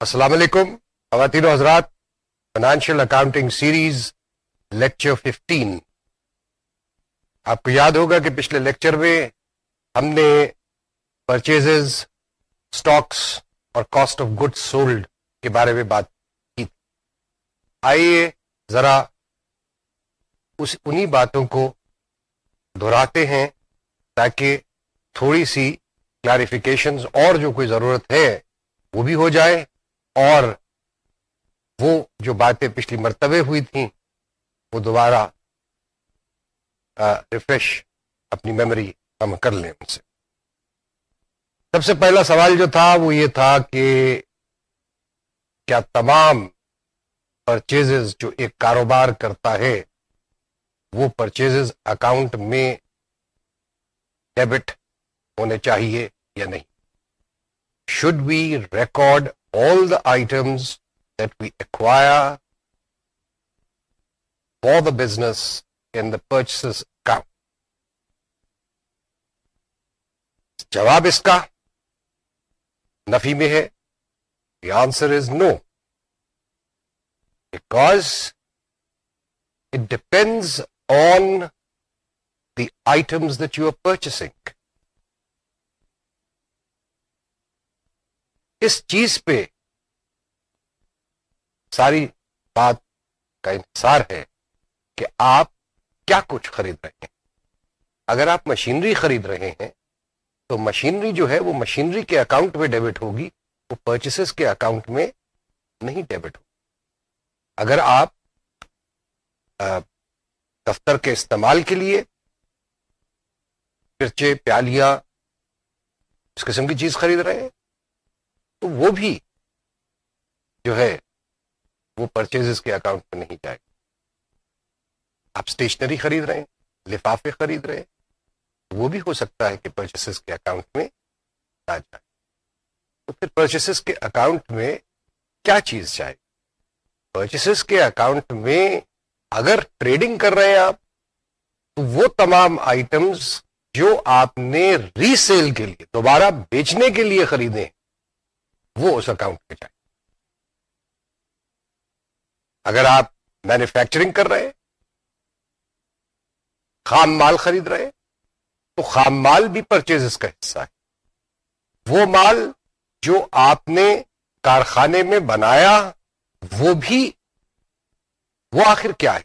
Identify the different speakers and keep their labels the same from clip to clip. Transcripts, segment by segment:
Speaker 1: السلام علیکم، خواتین و حضرات financial accounting series, lecture fifteen. آپ کو یاد ہوگا کہ پچھلے لیکچر میں ہم نے پرچیز اسٹاکس اور کاسٹ آف گڈ سولڈ کے بارے میں بات کی۔ آئیے ذرا اس انہی باتوں کو دہراتے ہیں تاکہ تھوڑی سی کلیریفیکیشن اور جو کوئی ضرورت ہے وہ بھی ہو جائے۔ اور وہ جو باتیں پچھلی مرتبہ ہوئی تھیں، وہ دوبارہ ریفریش اپنی میموری ہم کر لیں ان سے۔ سب سے پہلا سوال جو تھا، وہ یہ تھا کہ کیا تمام پرچیز جو ایک کاروبار کرتا ہے، وہ پرچیز اکاؤنٹ میں ڈیبٹ ہونے چاہیے یا نہیں؟ Should we record all the items that we acquire for the business in the purchase account جواب اس کا نفی میں ہے the answer is no because it depends on the items that you are purchasing اس چیز پہ ساری بات کا انحصار ہے کہ آپ کیا کچھ خرید رہے ہیں۔ اگر آپ مشینری خرید رہے ہیں، تو مشینری جو ہے وہ مشینری کے اکاؤنٹ میں ڈیبٹ ہوگی، وہ پرچیسز کے اکاؤنٹ میں نہیں ڈیبٹ ہوگی۔ اگر آپ دفتر کے استعمال کے لیے پرچے پیالیاں، اس قسم کی چیز خرید رہے ہیں تو وہ بھی جو ہے وہ پرچیز کے اکاؤنٹ میں نہیں جائے۔ آپ اسٹیشنری خرید رہے ہیں، لفافے خرید رہے ہیں وہ بھی ہو سکتا ہے کہ پرچیز کے اکاؤنٹ میں نہ جائے۔ تو پھر پرچیز کے اکاؤنٹ میں کیا چیز جائے؟ پرچیز کے اکاؤنٹ میں اگر ٹریڈنگ کر رہے ہیں آپ، تو وہ تمام آئٹمس جو آپ نے ری سیل کے لیے، دوبارہ بیچنے کے لیے خریدے وہ اس اکاؤنٹ میں جائے اگر آپ مینوفیکچرنگ کر رہے خام مال خرید رہے تو خام مال بھی پرچیز کا حصہ ہے۔ وہ مال جو آپ نے کارخانے میں بنایا، وہ بھی، وہ آخر کیا ہے؟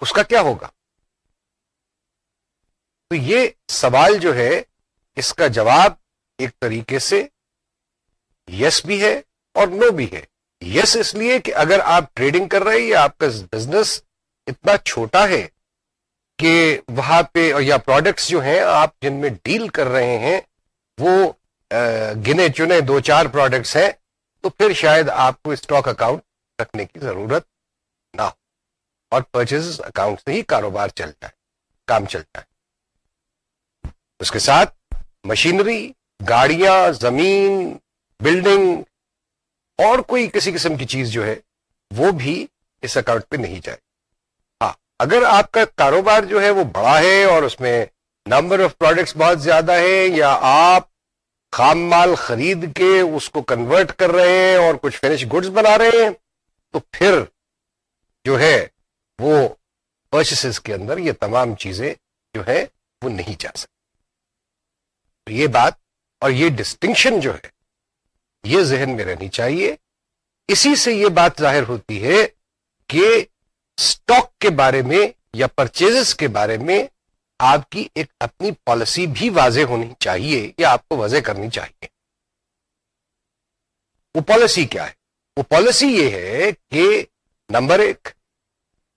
Speaker 1: اس کا کیا ہوگا؟ تو یہ سوال جو ہے اس کا جواب ایک طریقے سے یس بھی ہے اور نو بھی ہے۔ یس اس لیے کہ اگر آپ ٹریڈنگ کر رہے ہیں یا آپ کا بزنس اتنا چھوٹا ہے کہ وہاں پہ یا پروڈکٹس جو ہیں آپ جن میں ڈیل کر رہے ہیں وہ گنے چنے دو چار پروڈکٹس ہیں تو پھر شاید آپ کو اسٹاک اکاؤنٹ رکھنے کی ضرورت نہ ہو۔ اور پرچیز اکاؤنٹ سے ہی کاروبار چل جائے کام چل جائے اس کے ساتھ مشینری، گاڑیاں، زمین، بلڈنگ اور کوئی کسی قسم کی چیز جو ہے، وہ بھی اس اکاؤنٹ پہ نہیں جائے۔ ہاں اگر آپ کا کاروبار جو ہے وہ بڑا ہے اور اس میں نمبر آف پروڈکٹس بہت زیادہ ہے یا آپ خام مال خرید کے اس کو کنورٹ کر رہے ہیں اور کچھ فنش گڈس بنا رہے ہیں، تو پھر جو ہے وہ پرچیسز کے اندر یہ تمام چیزیں جو ہے وہ نہیں جا سکتی۔ یہ بات اور یہ ڈسٹنکشن جو ہے، یہ ذہن میں رہنی چاہیے۔ اسی سے یہ بات ظاہر ہوتی ہے کہ اسٹاک کے بارے میں یا پرچیز کے بارے میں آپ کی ایک اپنی پالیسی بھی واضح ہونی چاہیے، یا آپ کو واضح کرنی چاہیے۔ وہ پالیسی کیا ہے؟ وہ پالیسی یہ ہے کہ نمبر ایک،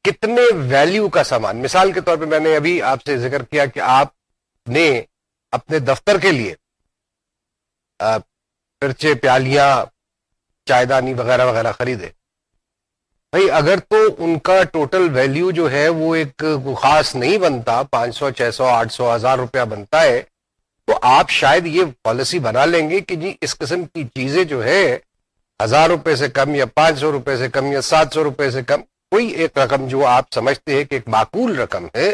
Speaker 1: کتنے ویلیو کا سامان، مثال کے طور پہ میں نے ابھی آپ سے ذکر کیا کہ آپ نے اپنے دفتر کے لیے پرچے پیالیاں چائے وغیرہ وغیرہ خریدے۔ بھائی، اگر تو ان کا ٹوٹل ویلیو جو ہے وہ ایک خاص نہیں بنتا، پانچ سو، چھ سو، آٹھ سو، ہزار روپیہ بنتا ہے، تو آپ شاید یہ پالیسی بنا لیں گے کہ جی اس قسم کی چیزیں جو ہے، ہزار روپے سے کم یا پانچ سو روپے سے کم یا سات سو روپے سے کم، کوئی ایک رقم جو آپ سمجھتے ہیں کہ ایک معقول رقم ہے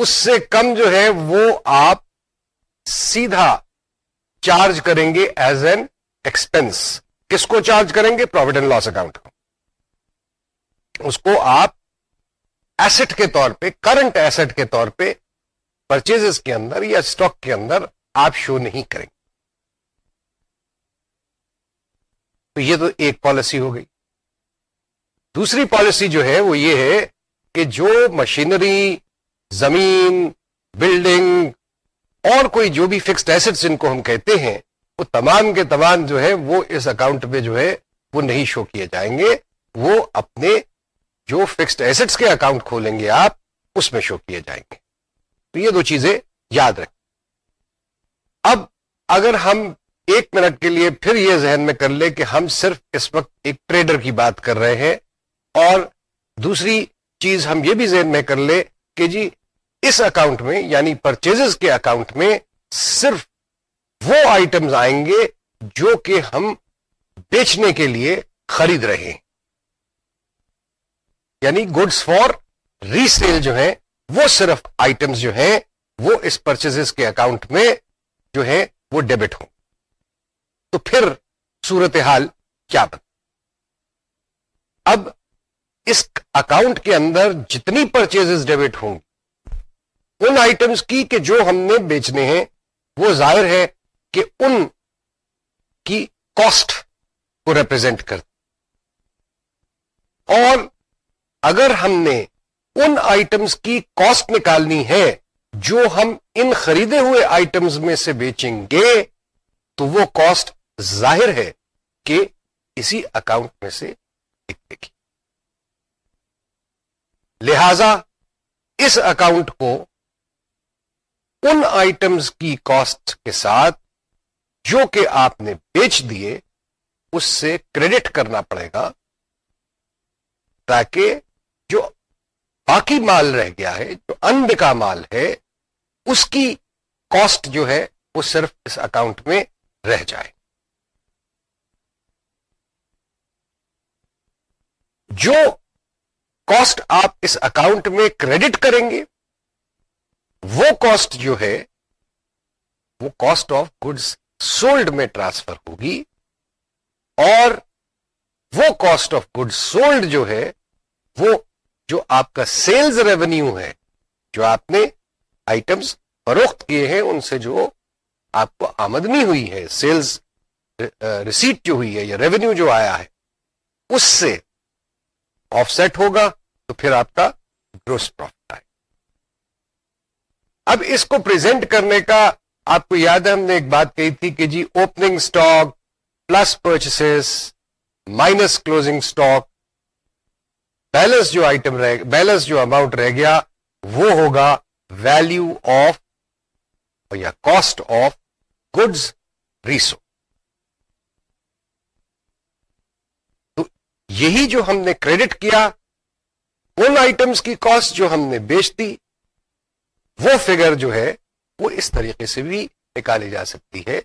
Speaker 1: اس سے کم جو ہے وہ آپ سیدھا چارج کریں گے ایز این ایکسپینس کس کو چارج کریں گے؟ پروفٹ اینڈ لاس اکاؤنٹ کو۔ اس کو آپ ایسٹ کے طور پہ کرنٹ ایسٹ کے طور پہ پرچیز کے اندر یا اسٹاک کے اندر آپ شو نہیں کریں گے۔ تو یہ تو ایک پالیسی ہو گئی۔ دوسری پالیسی جو ہے وہ یہ ہے کہ جو مشینری زمین بلڈنگ اور کوئی جو بھی فکسڈ ایسٹ جن کو ہم کہتے ہیں، وہ تمام کے تمام جو ہے، وہ اس اکاؤنٹ پہ جو ہے، وہ نہیں شو کیے جائیں گے۔ وہ اپنے جو فکسڈ ایسٹس کے اکاؤنٹ کھولیں گے آپ، اس میں شو کیے جائیں گے۔ تو یہ دو چیزیں یاد رکھیں۔ اب اگر ہم ایک منٹ کے لیے پھر یہ ذہن میں کر لے کہ ہم صرف اس وقت ایک ٹریڈر کی بات کر رہے ہیں اور دوسری چیز ہم یہ بھی ذہن میں کر لے کہ جی اس اکاؤنٹ میں یعنی پرچیز کے اکاؤنٹ میں صرف وہ آئٹمز آئیں گے جو کہ ہم بیچنے کے لیے خرید رہے ہیں۔ یعنی گڈس فار ریسیل جو ہے وہ صرف آئٹمز جو ہیں، وہ اس پرچیز کے اکاؤنٹ میں جو ہے وہ ڈیبٹ ہوں۔ تو پھر صورتحال کیا بن؟ اب اس اکاؤنٹ کے اندر جتنی پرچیز ڈیبٹ ہوں گی ان آئٹمس کی کہ جو ہم نے بیچنے ہیں، وہ ظاہر ہے کہ ان کی کاسٹ کو ریپرزینٹ کر اور اگر ہم نے ان آئٹمس کی کاسٹ نکالنی ہے جو ہم ان خریدے ہوئے آئٹمس میں سے بیچیں گے، تو وہ کاسٹ ظاہر ہے کہ اسی اکاؤنٹ میں سے گی لہذا اس اکاؤنٹ کو ان آئٹمس کی کاسٹ کے ساتھ جو کہ آپ نے بیچ دیے، اس سے کریڈٹ کرنا پڑے گا تاکہ جو باقی مال رہ گیا ہے، جو انبکا مال ہے، اس کی کاسٹ جو ہے، وہ صرف اس اکاؤنٹ میں رہ جائے۔ جو کاسٹ آپ اس اکاؤنٹ میں کریڈٹ کریں گے وہ کاسٹ جو ہے، وہ کاسٹ آف گڈس سولڈ میں ٹرانسفر ہوگی اور وہ کاسٹ آف گڈ سولڈ جو ہے، وہ جو آپ کا سیلز ریونیو ہے، جو آپ نے آئٹمس فروخت کیے ہیں، ان سے جو آپ کو آمدنی ہوئی ہے سیلز ریسیٹ جو ہوئی ہے یا ریونیو جو آیا ہے، اس سے آف سیٹ ہوگا تو پھر آپ کا گروس پروفٹ اب اس کو پریزنٹ کرنے کا آپ کو یاد ہے ہم نے ایک بات کہی تھی کہ جی opening stock plus purchase minus closing stock balance جو آئٹم رہ بیلنس جو اماؤنٹ رہ گیا وہ ہوگا ویلو آف یا کاسٹ آف گڈز ریسو تو یہی جو ہم نے کریڈٹ کیا، ان آئٹمس کی کاسٹ جو ہم نے بیچ دی وہ فگر جو ہے، وہ اس طریقے سے بھی نکالی جا سکتی ہے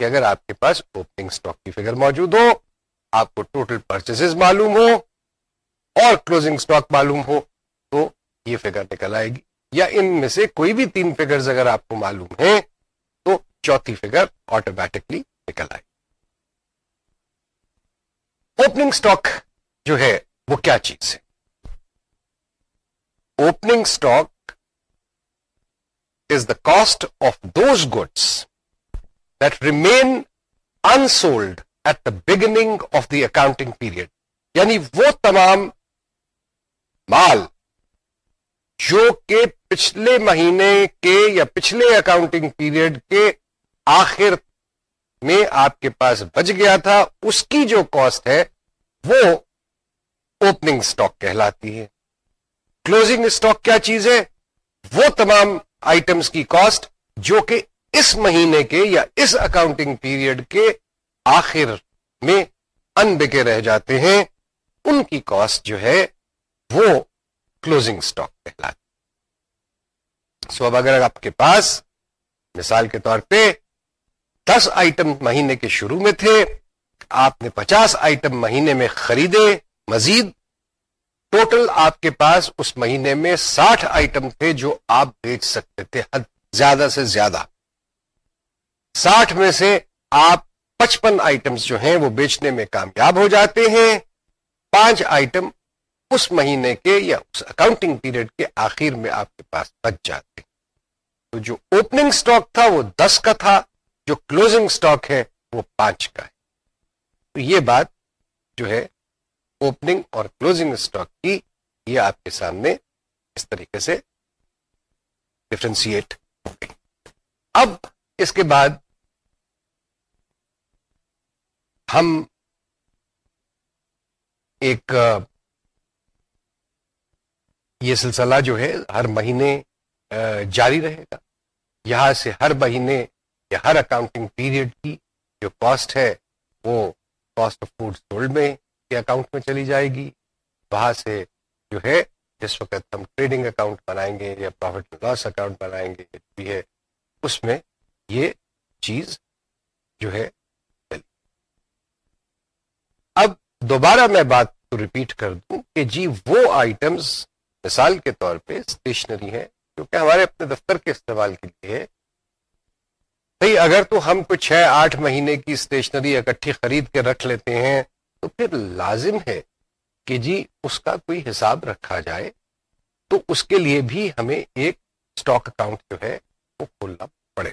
Speaker 1: کہ اگر آپ کے پاس اوپننگ اسٹاک کی فگر موجود ہو، آپ کو ٹوٹل پرچیز معلوم ہو اور کلوزنگ اسٹاک معلوم ہو، تو یہ فگر نکل آئے گی۔ یا ان میں سے کوئی بھی تین فگرز اگر آپ کو معلوم ہیں، تو چوتھی فگر آٹومیٹکلی نکل آئے اوپننگ اسٹاک جو ہے، وہ کیا چیز ہے؟ Opening stock is the cost of those goods that remain unsold at the beginning of the accounting period. یعنی وہ تمام مال جو کہ پچھلے مہینے کے یا پچھلے اکاؤنٹنگ پیریڈ کے آخر میں آپ کے پاس بچ گیا تھا اس کی جو کاسٹ ہے وہ اوپننگ سٹاک کہلاتی ہے کلوزنگ سٹاک کیا چیز ہے وہ تمام آئٹمس کی کاسٹ جو کہ اس مہینے کے یا اس اکاؤنٹنگ پیریڈ کے آخر میں ان بکے رہ جاتے ہیں، ان کی کاسٹ جو ہے وہ کلوزنگ اسٹاک کہلاتی سو اب اگر آپ کے پاس مثال کے طور پہ دس آئٹم مہینے کے شروع میں تھے، آپ نے پچاس آئٹم مہینے میں خریدے، مزید ٹوٹل آپ کے پاس اس مہینے میں ساٹھ آئٹم تھے جو آپ بیچ سکتے تھے، حد زیادہ سے زیادہ۔ ساٹھ میں سے آپ پچپن آئٹمس جو ہیں وہ بیچنے میں کامیاب ہو جاتے ہیں۔ پانچ آئٹم اس مہینے کے یا اس اکاؤنٹنگ پیریڈ کے آخر میں آپ کے پاس بچ جاتے۔ ہیں تو جو اوپننگ سٹاک تھا وہ دس کا تھا، جو کلوزنگ سٹاک ہے وہ پانچ کا ہے۔ تو یہ بات جو ہے اوپننگ اور کلوزنگ سٹاک کی یہ آپ کے سامنے اس طریقے سے ڈفرینشیٹ ہو گئی اب اس کے بعد ہم ایک، یہ سلسلہ جو ہے ہر مہینے جاری رہے گا۔ یہاں سے ہر مہینے یا ہر اکاؤنٹنگ پیریڈ کی جو کاسٹ ہے وہ کاسٹ آف فوڈ سولڈ میں کے اکاؤنٹ میں چلی جائے گی۔ وہاں سے جو ہے، جس وقت ہم ٹریڈنگ اکاؤنٹ بنائیں گے یا پروفٹ لاس اکاؤنٹ بنائیں گے بھی ہے، اس میں یہ چیز جو ہے۔ اب دوبارہ میں بات کو ریپیٹ کر دوں کہ جی وہ آئٹمس مثال کے طور پہ اسٹیشنری ہے کیونکہ ہمارے اپنے دفتر کے استعمال کے لیے بھائی، اگر تو ہم کچھ چھ، آٹھ مہینے کی اسٹیشنری اکٹھی خرید کے رکھ لیتے ہیں تو پھر لازم ہے کہ جی اس کا کوئی حساب رکھا جائے تو اس کے لیے بھی ہمیں ایک اسٹاک اکاؤنٹ جو ہے وہ کھولنا پڑے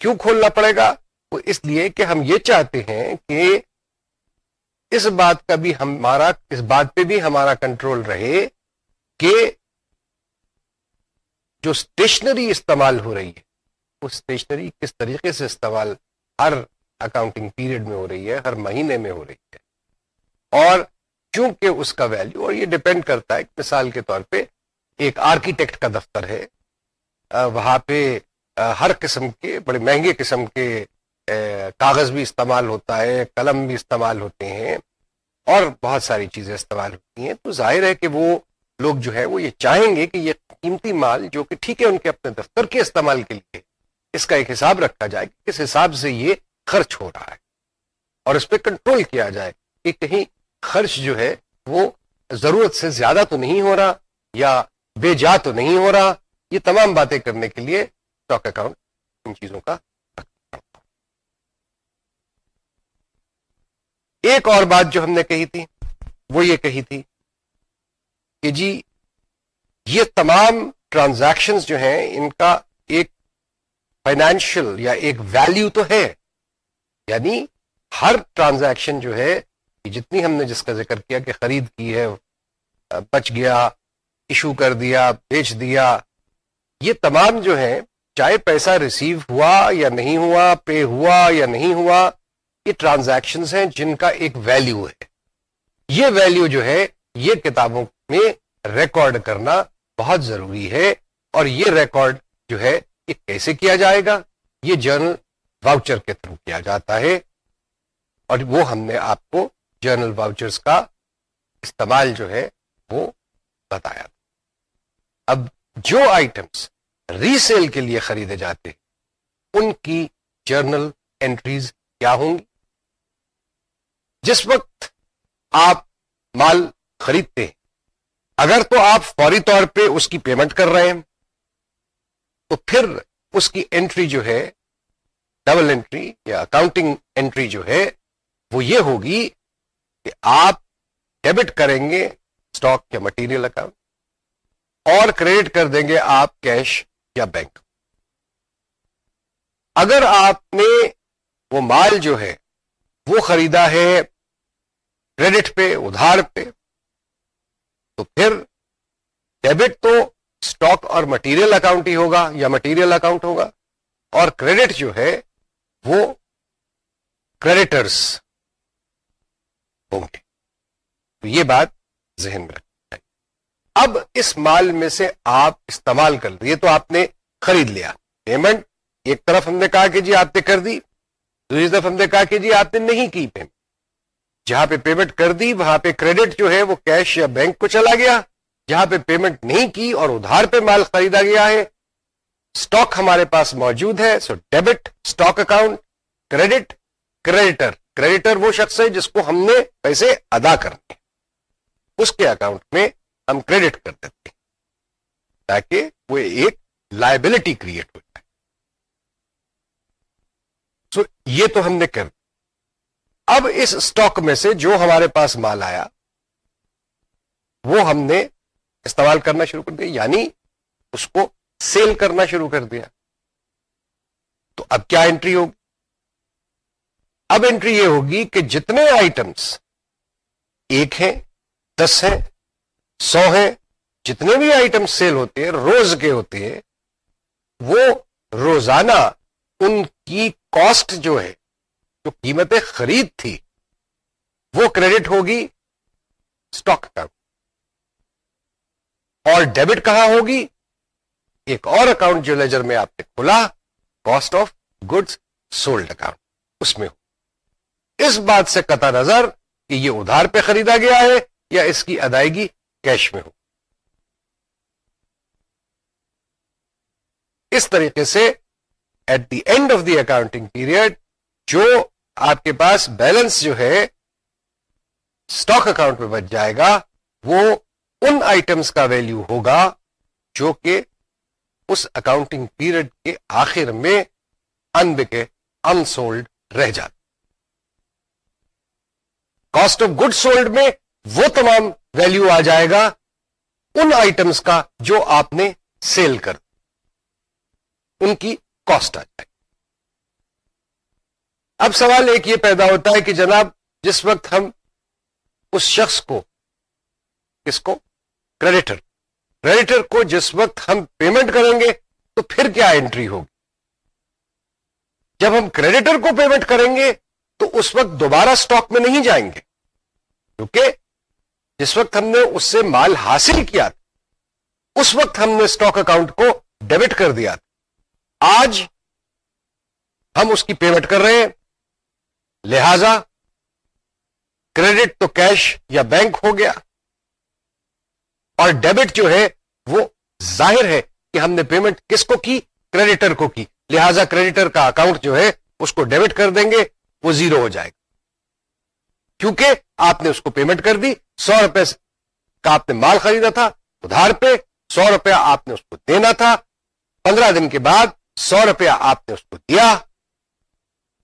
Speaker 1: کیوں کھولنا پڑے گا؟ وہ اس لیے کہ ہم یہ چاہتے ہیں کہ اس بات کا بھی ہمارا، اس بات پہ بھی ہمارا کنٹرول رہے کہ جو اسٹیشنری استعمال ہو رہی ہے، وہ اسٹیشنری کس طریقے سے استعمال، ہر اکاؤنٹنگ پیریڈ میں ہو رہی ہے، ہر مہینے میں ہو رہی ہے۔ اور چونکہ اس کا ویلیو اور یہ ڈپینڈ کرتا ہے مثال کے طور پہ ایک آرکیٹیکٹ کا دفتر ہے۔ وہاں پہ ہر قسم کے، بڑے مہنگے قسم کے کاغذ بھی استعمال ہوتا ہے، قلم بھی استعمال ہوتے ہیں۔ اور بہت ساری چیزیں استعمال ہوتی ہیں۔ تو ظاہر ہے کہ وہ لوگ جو ہے وہ یہ چاہیں گے کہ یہ قیمتی مال جو کہ ٹھیک ہے ان کے اپنے دفتر کے استعمال کے لیے، اس کا ایک حساب رکھا جائے کہ کس حساب سے یہ خرچ ہو رہا ہے اور اس پہ کنٹرول کیا جائے کہ کہیں خرچ جو ہے وہ ضرورت سے زیادہ تو نہیں ہو رہا یا بے جا تو نہیں ہو رہا، یہ تمام باتیں کرنے کے لیے اسٹاک اکاؤنٹ ان چیزوں کا ایک اور بات جو ہم نے کہی تھی، وہ یہ کہی تھی کہ جی یہ تمام ٹرانزیکشن جو ہیں، ان کا ایک فائنینشل یا ایک ویلیو تو ہے۔ یعنی ہر ٹرانزیکشن جو ہے، جتنی ہم نے جس کا ذکر کیا کہ خرید کی ہے، بچ گیا، ایشو کر دیا، بیچ دیا، یہ تمام جو ہے چاہے پیسہ ریسیو ہوا یا نہیں ہوا، پے ہوا یا نہیں ہوا، یہ ٹرانزیکشن ہیں جن کا ایک ویلیو ہے۔ یہ ویلیو جو ہے، یہ کتابوں میں ریکارڈ کرنا بہت ضروری ہے اور یہ ریکارڈ جو ہے یہ کیسے کیا جائے گا؟ یہ جرنل واؤچر کے تھرو کیا جاتا ہے اور وہ ہم نے آپ کو جرنل واؤچرس کا استعمال جو ہے وہ بتایا اب جو آئٹمس ریسیل کے لیے خریدے جاتے ان کی جرنل انٹریز کیا ہوں گی؟ جس وقت آپ مال خریدتے ہیں، اگر تو آپ فوری طور پہ اس کی پیمنٹ کر رہے ہیں، تو پھر اس کی انٹری جو ہے ڈبل انٹری یا اکاؤنٹنگ انٹری جو ہے، وہ یہ ہوگی کہ آپ ڈیبٹ کریں گے اسٹاک یا مٹیریل اکاؤنٹ اور کریڈٹ کر دیں گے آپ کیش یا بینک۔ اگر آپ نے وہ مال جو ہے، وہ خریدا ہے کریڈٹ پہ، ادھار پہ، تو پھر ڈیبٹ تو اسٹاک اور مٹیریل اکاؤنٹ ہی ہوگا یا مٹیریل اکاؤنٹ ہوگا اور کریڈٹ جو ہے وہ کریڈٹرس ہوں گے تو یہ بات ذہن میں رکھنا اب اس مال میں سے آپ استعمال کر لیے تو آپ نے خرید لیا۔ پیمنٹ ایک طرف ہم نے کہا کہ جی آپ نے کر دی، دوسری طرف ہم نے کہا کہ جی آپ نے نہیں کی پیمنٹ جہاں پہ پیمنٹ کر دی، وہاں پہ کریڈٹ جو ہے وہ کیش یا بینک کو چلا گیا۔ جہاں پہ پیمنٹ نہیں کی اور ادھار پہ مال خریدا گیا ہے اسٹاک ہمارے پاس موجود ہے سو debit stock account credit creditor creditor وہ شخص ہے جس کو ہم نے پیسے ادا کرنے اس کے اکاؤنٹ میں ہم کریڈٹ کر دیتے ہیں، تاکہ وہ ایک لائبلٹی کریٹ ہو جائے۔ سو یہ تو ہم نے کر اب اس اسٹاک میں سے جو ہمارے پاس مال آیا، وہ ہم نے استعمال کرنا شروع کر دیا یعنی اس کو سیل کرنا شروع کر دیا۔ تو اب کیا انٹری ہوگی؟ اب انٹری یہ ہوگی کہ جتنے آئٹمس ایک ہیں، دس ہیں، سو ہیں، جتنے بھی آئٹم سیل ہوتے ہیں، روز کے ہوتے ہیں، وہ روزانہ ان کی کاسٹ جو ہے، جو قیمت خرید تھی، وہ کریڈٹ ہوگی اسٹاک اکاؤنٹ اور ڈیبٹ کہاں ہوگی؟ ایک اور اکاؤنٹ جو لیجر میں آپ نے کھلا cost of goods sold account اس میں ہو۔ اس بات سے قطع نظر کہ یہ ادھار پہ خریدا گیا ہے یا اس کی ادائیگی کیش میں ہو۔ اس طریقے سے at the end of the accounting period جو آپ کے پاس بیلنس جو ہے اسٹاک اکاؤنٹ میں بچ جائے گا، وہ ان آئٹمس کا ویلیو ہوگا جو کہ اس اکاؤنٹنگ پیریڈ کے آخر میں ان بکے انسولڈ رہ جاتے کاسٹ آف گڈ سولڈ میں وہ تمام ویلیو آ جائے گا ان آئٹمس کا جو آپ نے سیل کر ان کی کاسٹ آ جائے۔ اب سوال ایک یہ پیدا ہوتا ہے کہ جناب جس وقت ہم اس شخص کو کس کو کریڈیٹر کریڈیٹر کو جس وقت ہم پیمنٹ کریں گے تو پھر کیا انٹری ہوگی؟ جب ہم کریڈیٹر کو پیمنٹ کریں گے تو اس وقت دوبارہ سٹاک میں نہیں جائیں گے۔ کیونکہ جس وقت ہم نے اس سے مال حاصل کیا تھا، اس وقت ہم نے اسٹاک اکاؤنٹ کو ڈیبٹ کر دیا تھا۔ آج ہم اس کی پیمنٹ کر رہے ہیں۔ لہذا کریڈٹ تو کیش یا بینک ہو گیا۔ اور ڈیبٹ جو ہے وہ ظاہر ہے کہ ہم نے پیمنٹ کس کو کی؟ کریڈیٹر کو کی۔ لہذا کریڈیٹر کا اکاؤنٹ جو ہے اس کو ڈیبٹ کر دیں گے، وہ زیرو ہو جائے گا۔ کیونکہ آپ نے اس کو پیمنٹ کر دی، سو روپے کا آپ نے مال خریدا تھا، ادھار پہ سو روپیہ آپ نے اس کو دینا تھا۔ پندرہ دن کے بعد سو روپیہ آپ نے اس کو دیا۔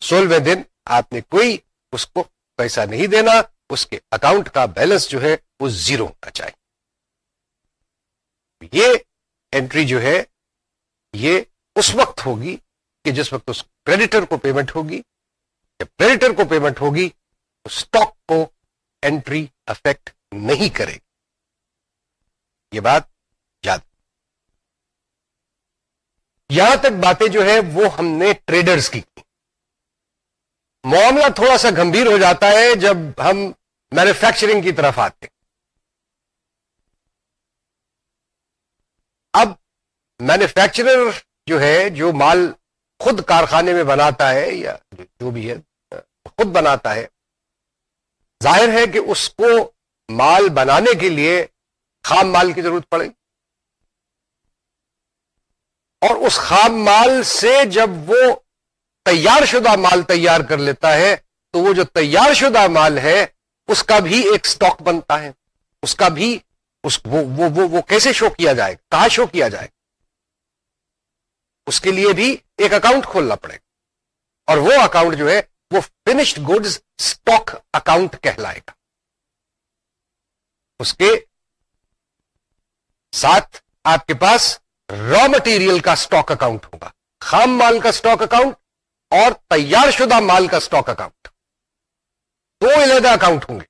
Speaker 1: سولہویں دن آپ نے کوئی اس کو پیسہ نہیں دینا، اس کے اکاؤنٹ کا بیلنس جو ہے وہ زیرو ہونا چاہیے۔ یہ انٹری جو ہے، یہ اس وقت ہوگی کہ جس وقت اس کریڈیٹر کو پیمنٹ ہوگی۔ جب کریڈیٹر کو پیمنٹ ہوگی تو اسٹاک کو انٹری افیکٹ نہیں کرے گی۔ یہ بات یاد۔ یہاں تک باتیں جو ہے وہ ہم نے ٹریڈرز کی۔ معاملہ تھوڑا سا گمبھیر ہو جاتا ہے جب ہم مینوفیکچرنگ کی طرف آتے اب مینوفیکچرر جو ہے جو مال خود کارخانے میں بناتا ہے یا جو بھی ہے خود بناتا ہے ظاہر ہے کہ اس کو مال بنانے کے لیے خام مال کی ضرورت پڑے۔ اور اس خام مال سے جب وہ تیار شدہ مال تیار کر لیتا ہے تو وہ جو تیار شدہ مال ہے اس کا بھی ایک سٹاک بنتا ہے۔ اس کا بھی اس وہ وہ, وہ, وہ کیسے شو کیا جائے؟ کہاں شو کیا جائے؟ اس کے لیے بھی ایک اکاؤنٹ کھولنا پڑے گا۔ اور وہ اکاؤنٹ جو ہے، وہ فنشڈ گڈز اسٹاک اکاؤنٹ کہلائے گا۔ اس کے ساتھ آپ کے پاس را مٹیریل کا اسٹاک اکاؤنٹ ہوگا۔ خام مال کا اسٹاک اکاؤنٹ اور تیار شدہ مال کا اسٹاک اکاؤنٹ۔ دو علیحدہ اکاؤنٹ ہوں گے۔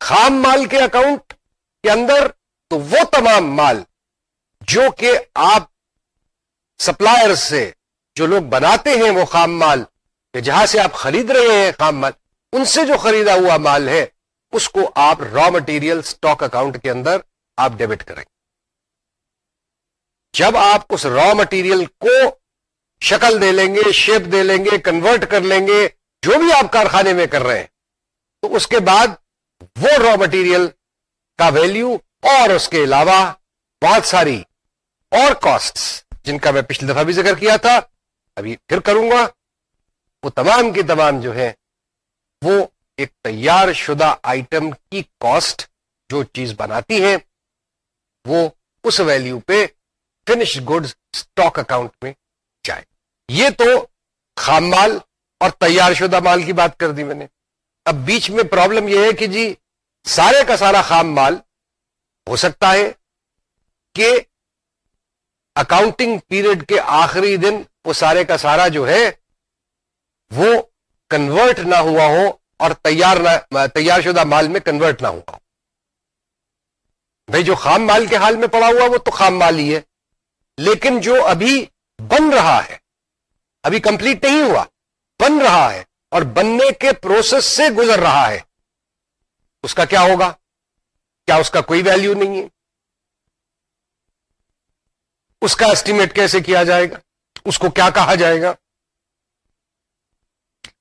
Speaker 1: خام مال کے اکاؤنٹ کے اندر تو وہ تمام مال جو کہ آپ سپلائر سے جو لوگ بناتے ہیں وہ خام مال، کہ جہاں سے آپ خرید رہے ہیں خام مال، ان سے جو خریدا ہوا مال ہے، اس کو آپ را مٹیریل اسٹاک اکاؤنٹ کے اندر آپ ڈیبٹ کریں۔ جب آپ اس را مٹیریل کو شکل دے لیں گے شیپ دے لیں گے کنورٹ کر لیں گے، جو بھی آپ کارخانے میں کر رہے ہیں، تو اس کے بعد وہ را مٹیریل کا ویلیو اور اس کے علاوہ بہت ساری اور کاسٹ جن کا میں پچھلی دفعہ بھی ذکر کیا تھا، ابھی پھر کروں گا۔ وہ تمام کی تمام جو ہے وہ ایک تیار شدہ آئٹم کی کاسٹ جو چیز بناتی ہے وہ اس ویلیو پہ فنش گڈز اسٹاک اکاؤنٹ میں جائے۔ یہ تو خام مال اور تیار شدہ مال کی بات کر دی میں نے۔ اب بیچ میں پرابلم یہ ہے کہ جی سارے کا سارا خام مال ہو سکتا ہے کہ اکاؤنٹنگ پیریڈ کے آخری دن وہ سارے کا سارا جو ہے، وہ کنورٹ نہ ہوا ہو اور تیار نہ، تیار شدہ مال میں کنورٹ نہ ہوا ہو۔ بھائی جو خام مال کے حال میں پڑا ہوا وہ تو خام مال ہی ہے۔ لیکن جو ابھی بن رہا ہے، ابھی کمپلیٹ نہیں ہوا، بن رہا ہے اور بننے کے پروسیس سے گزر رہا ہے، اس کا کیا ہوگا؟ کیا اس کا کوئی ویلیو نہیں ہے؟ اس کا اسٹیمیٹ کیسے کیا جائے گا؟ اس کو کیا کہا جائے گا؟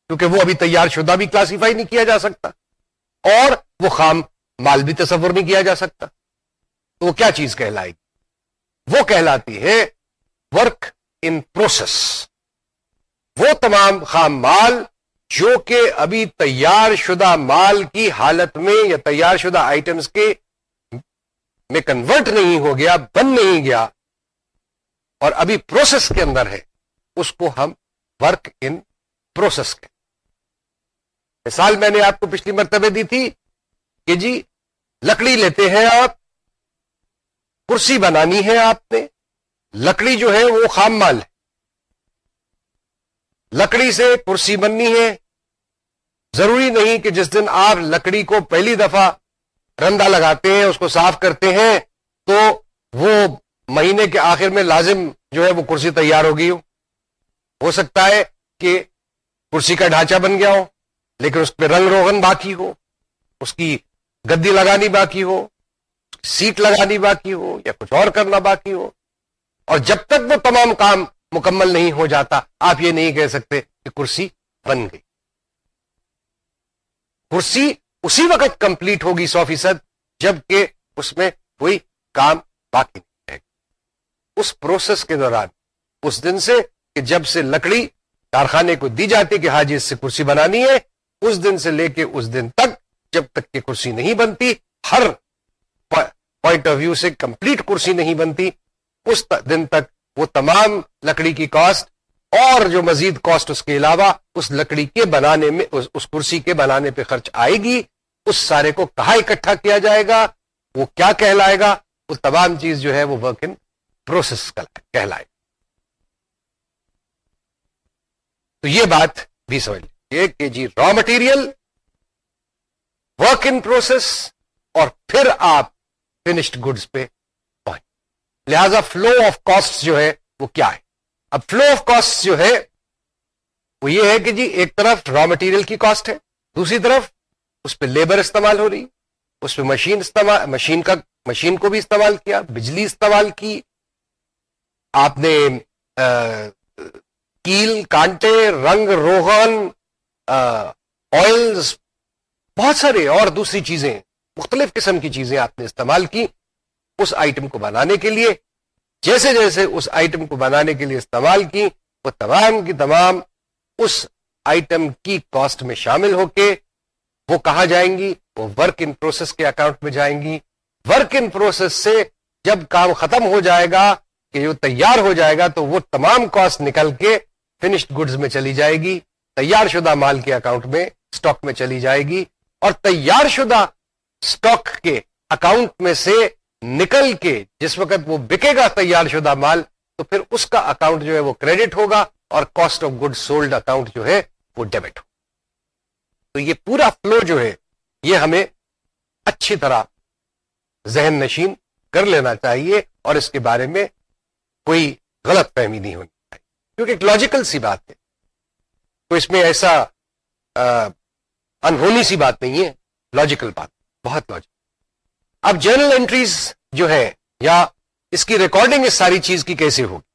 Speaker 1: کیونکہ وہ ابھی تیار شدہ بھی کلاسیفائی نہیں کیا جا سکتا اور وہ خام مال بھی تصور نہیں کیا جا سکتا۔ تو وہ کیا چیز کہلائے گی؟ وہ کہلاتی ہے ورک ان پروسیس وہ تمام خام مال جو کہ ابھی تیار شدہ مال کی حالت میں یا تیار شدہ آئٹمس کے میں کنورٹ نہیں ہو گیا، بن نہیں گیا اور ابھی پروسیس کے اندر ہے، اس کو ہم ورک ان پروسیس کے۔ مثال میں نے آپ کو پچھلی مرتبہ دی تھی کہ جی لکڑی لیتے ہیں آپ، کرسی بنانی ہے آپ نے، لکڑی جو ہے وہ خام مال ہے۔ لکڑی سے کرسی بننی ہے۔ ضروری نہیں کہ جس دن آپ لکڑی کو پہلی دفعہ رندا لگاتے ہیں، اس کو صاف کرتے ہیں، تو وہ مہینے کے آخر میں لازم جو ہے وہ کرسی تیار ہو گئی ہو ہو سکتا ہے کہ کرسی کا ڈھانچہ بن گیا ہو، لیکن اس پہ رنگ روغن باقی ہو، اس کی گدی لگانی باقی ہو، سیٹ لگانی باقی ہو، یا کچھ اور کرنا باقی ہو۔ اور جب تک وہ تمام کام مکمل نہیں ہو جاتا، آپ یہ نہیں کہہ سکتے کہ کرسی بن گئی۔ کرسی اسی وقت کمپلیٹ ہوگی سو فیصد جبکہ اس میں کوئی کام باقی نہیں۔ اس پروسیس کے دوران، اس دن سے کہ جب سے لکڑی کارخانے کو دی جاتی کہ حاجی اس سے کرسی بنانی ہے، اس دن سے لے کے اس دن تک، جب تک کہ کرسی نہیں بنتی، ہر پوائنٹ آف ویو سے کمپلیٹ کرسی نہیں بنتی، اس دن تک وہ تمام لکڑی کی کاسٹ اور جو مزید کاسٹ اس کے علاوہ اس لکڑی کے بنانے میں، اس کرسی کے بنانے پہ خرچ آئے گی، اس سارے کو کہاں اکٹھا کیا جائے گا، وہ کیا کہلائے گا، وہ تمام چیز جو ہے وہ ورک ان پروسیس کہلائے۔ تو یہ بات بھی سمجھ لیجیے کہ جی raw material work in process اور پھر آپ فنشڈ گڈس پہ پہنچ۔ لہذا فلو آف کاسٹ جو ہے وہ کیا ہے؟ اب فلو آف کاسٹ جو ہے وہ یہ ہے کہ جی ایک طرف را مٹیریل کی کاسٹ ہے، دوسری طرف اس پہ لیبر استعمال ہو رہی۔ اس پہ مشین استعمال مشین کا مشین کو بھی استعمال کیا، بجلی استعمال کی آپ نے کیل کانٹے، رنگ روغن آئلز بہت سارے اور دوسری چیزیں، مختلف قسم کی چیزیں آپ نے استعمال کی اس آئٹم کو بنانے کے لیے۔ جیسے جیسے اس آئٹم کو بنانے کے لیے استعمال کی، وہ تمام کی تمام اس آئٹم کی کاسٹ میں شامل ہو کے وہ کہاں جائیں گی؟ وہ ورک ان پروسیس کے اکاؤنٹ میں جائیں گی۔ ورک ان پروسیس سے جب کام ختم ہو جائے گا کہ جو تیار ہو جائے گا تو وہ تمام کاسٹ نکل کے فنشڈ گڈز میں چلی جائے گی، تیار شدہ مال کے اکاؤنٹ میں اسٹاک میں چلی جائے گی اور تیار شدہ اسٹاک کے اکاؤنٹ میں سے نکل کے جس وقت وہ بکے گا تیار شدہ مال، تو پھر اس کا اکاؤنٹ جو ہے وہ کریڈٹ ہوگا اور cost of good sold account جو ہے وہ ڈیبٹ ہو تو یہ پورا فلو جو ہے، یہ ہمیں اچھی طرح ذہن نشین کر لینا چاہیے اور اس کے بارے میں کوئی غلط فہمی نہیں ہونی چاہیے کیونکہ ایک لاجیکل سی بات ہے۔ تو اس میں ایسا انہونی سی بات نہیں ہے لاجیکل بات، بہت لاجیکل اب جرنل انٹریز جو ہے یا اس کی ریکارڈنگ اس ساری چیز کی کیسے ہوگی؟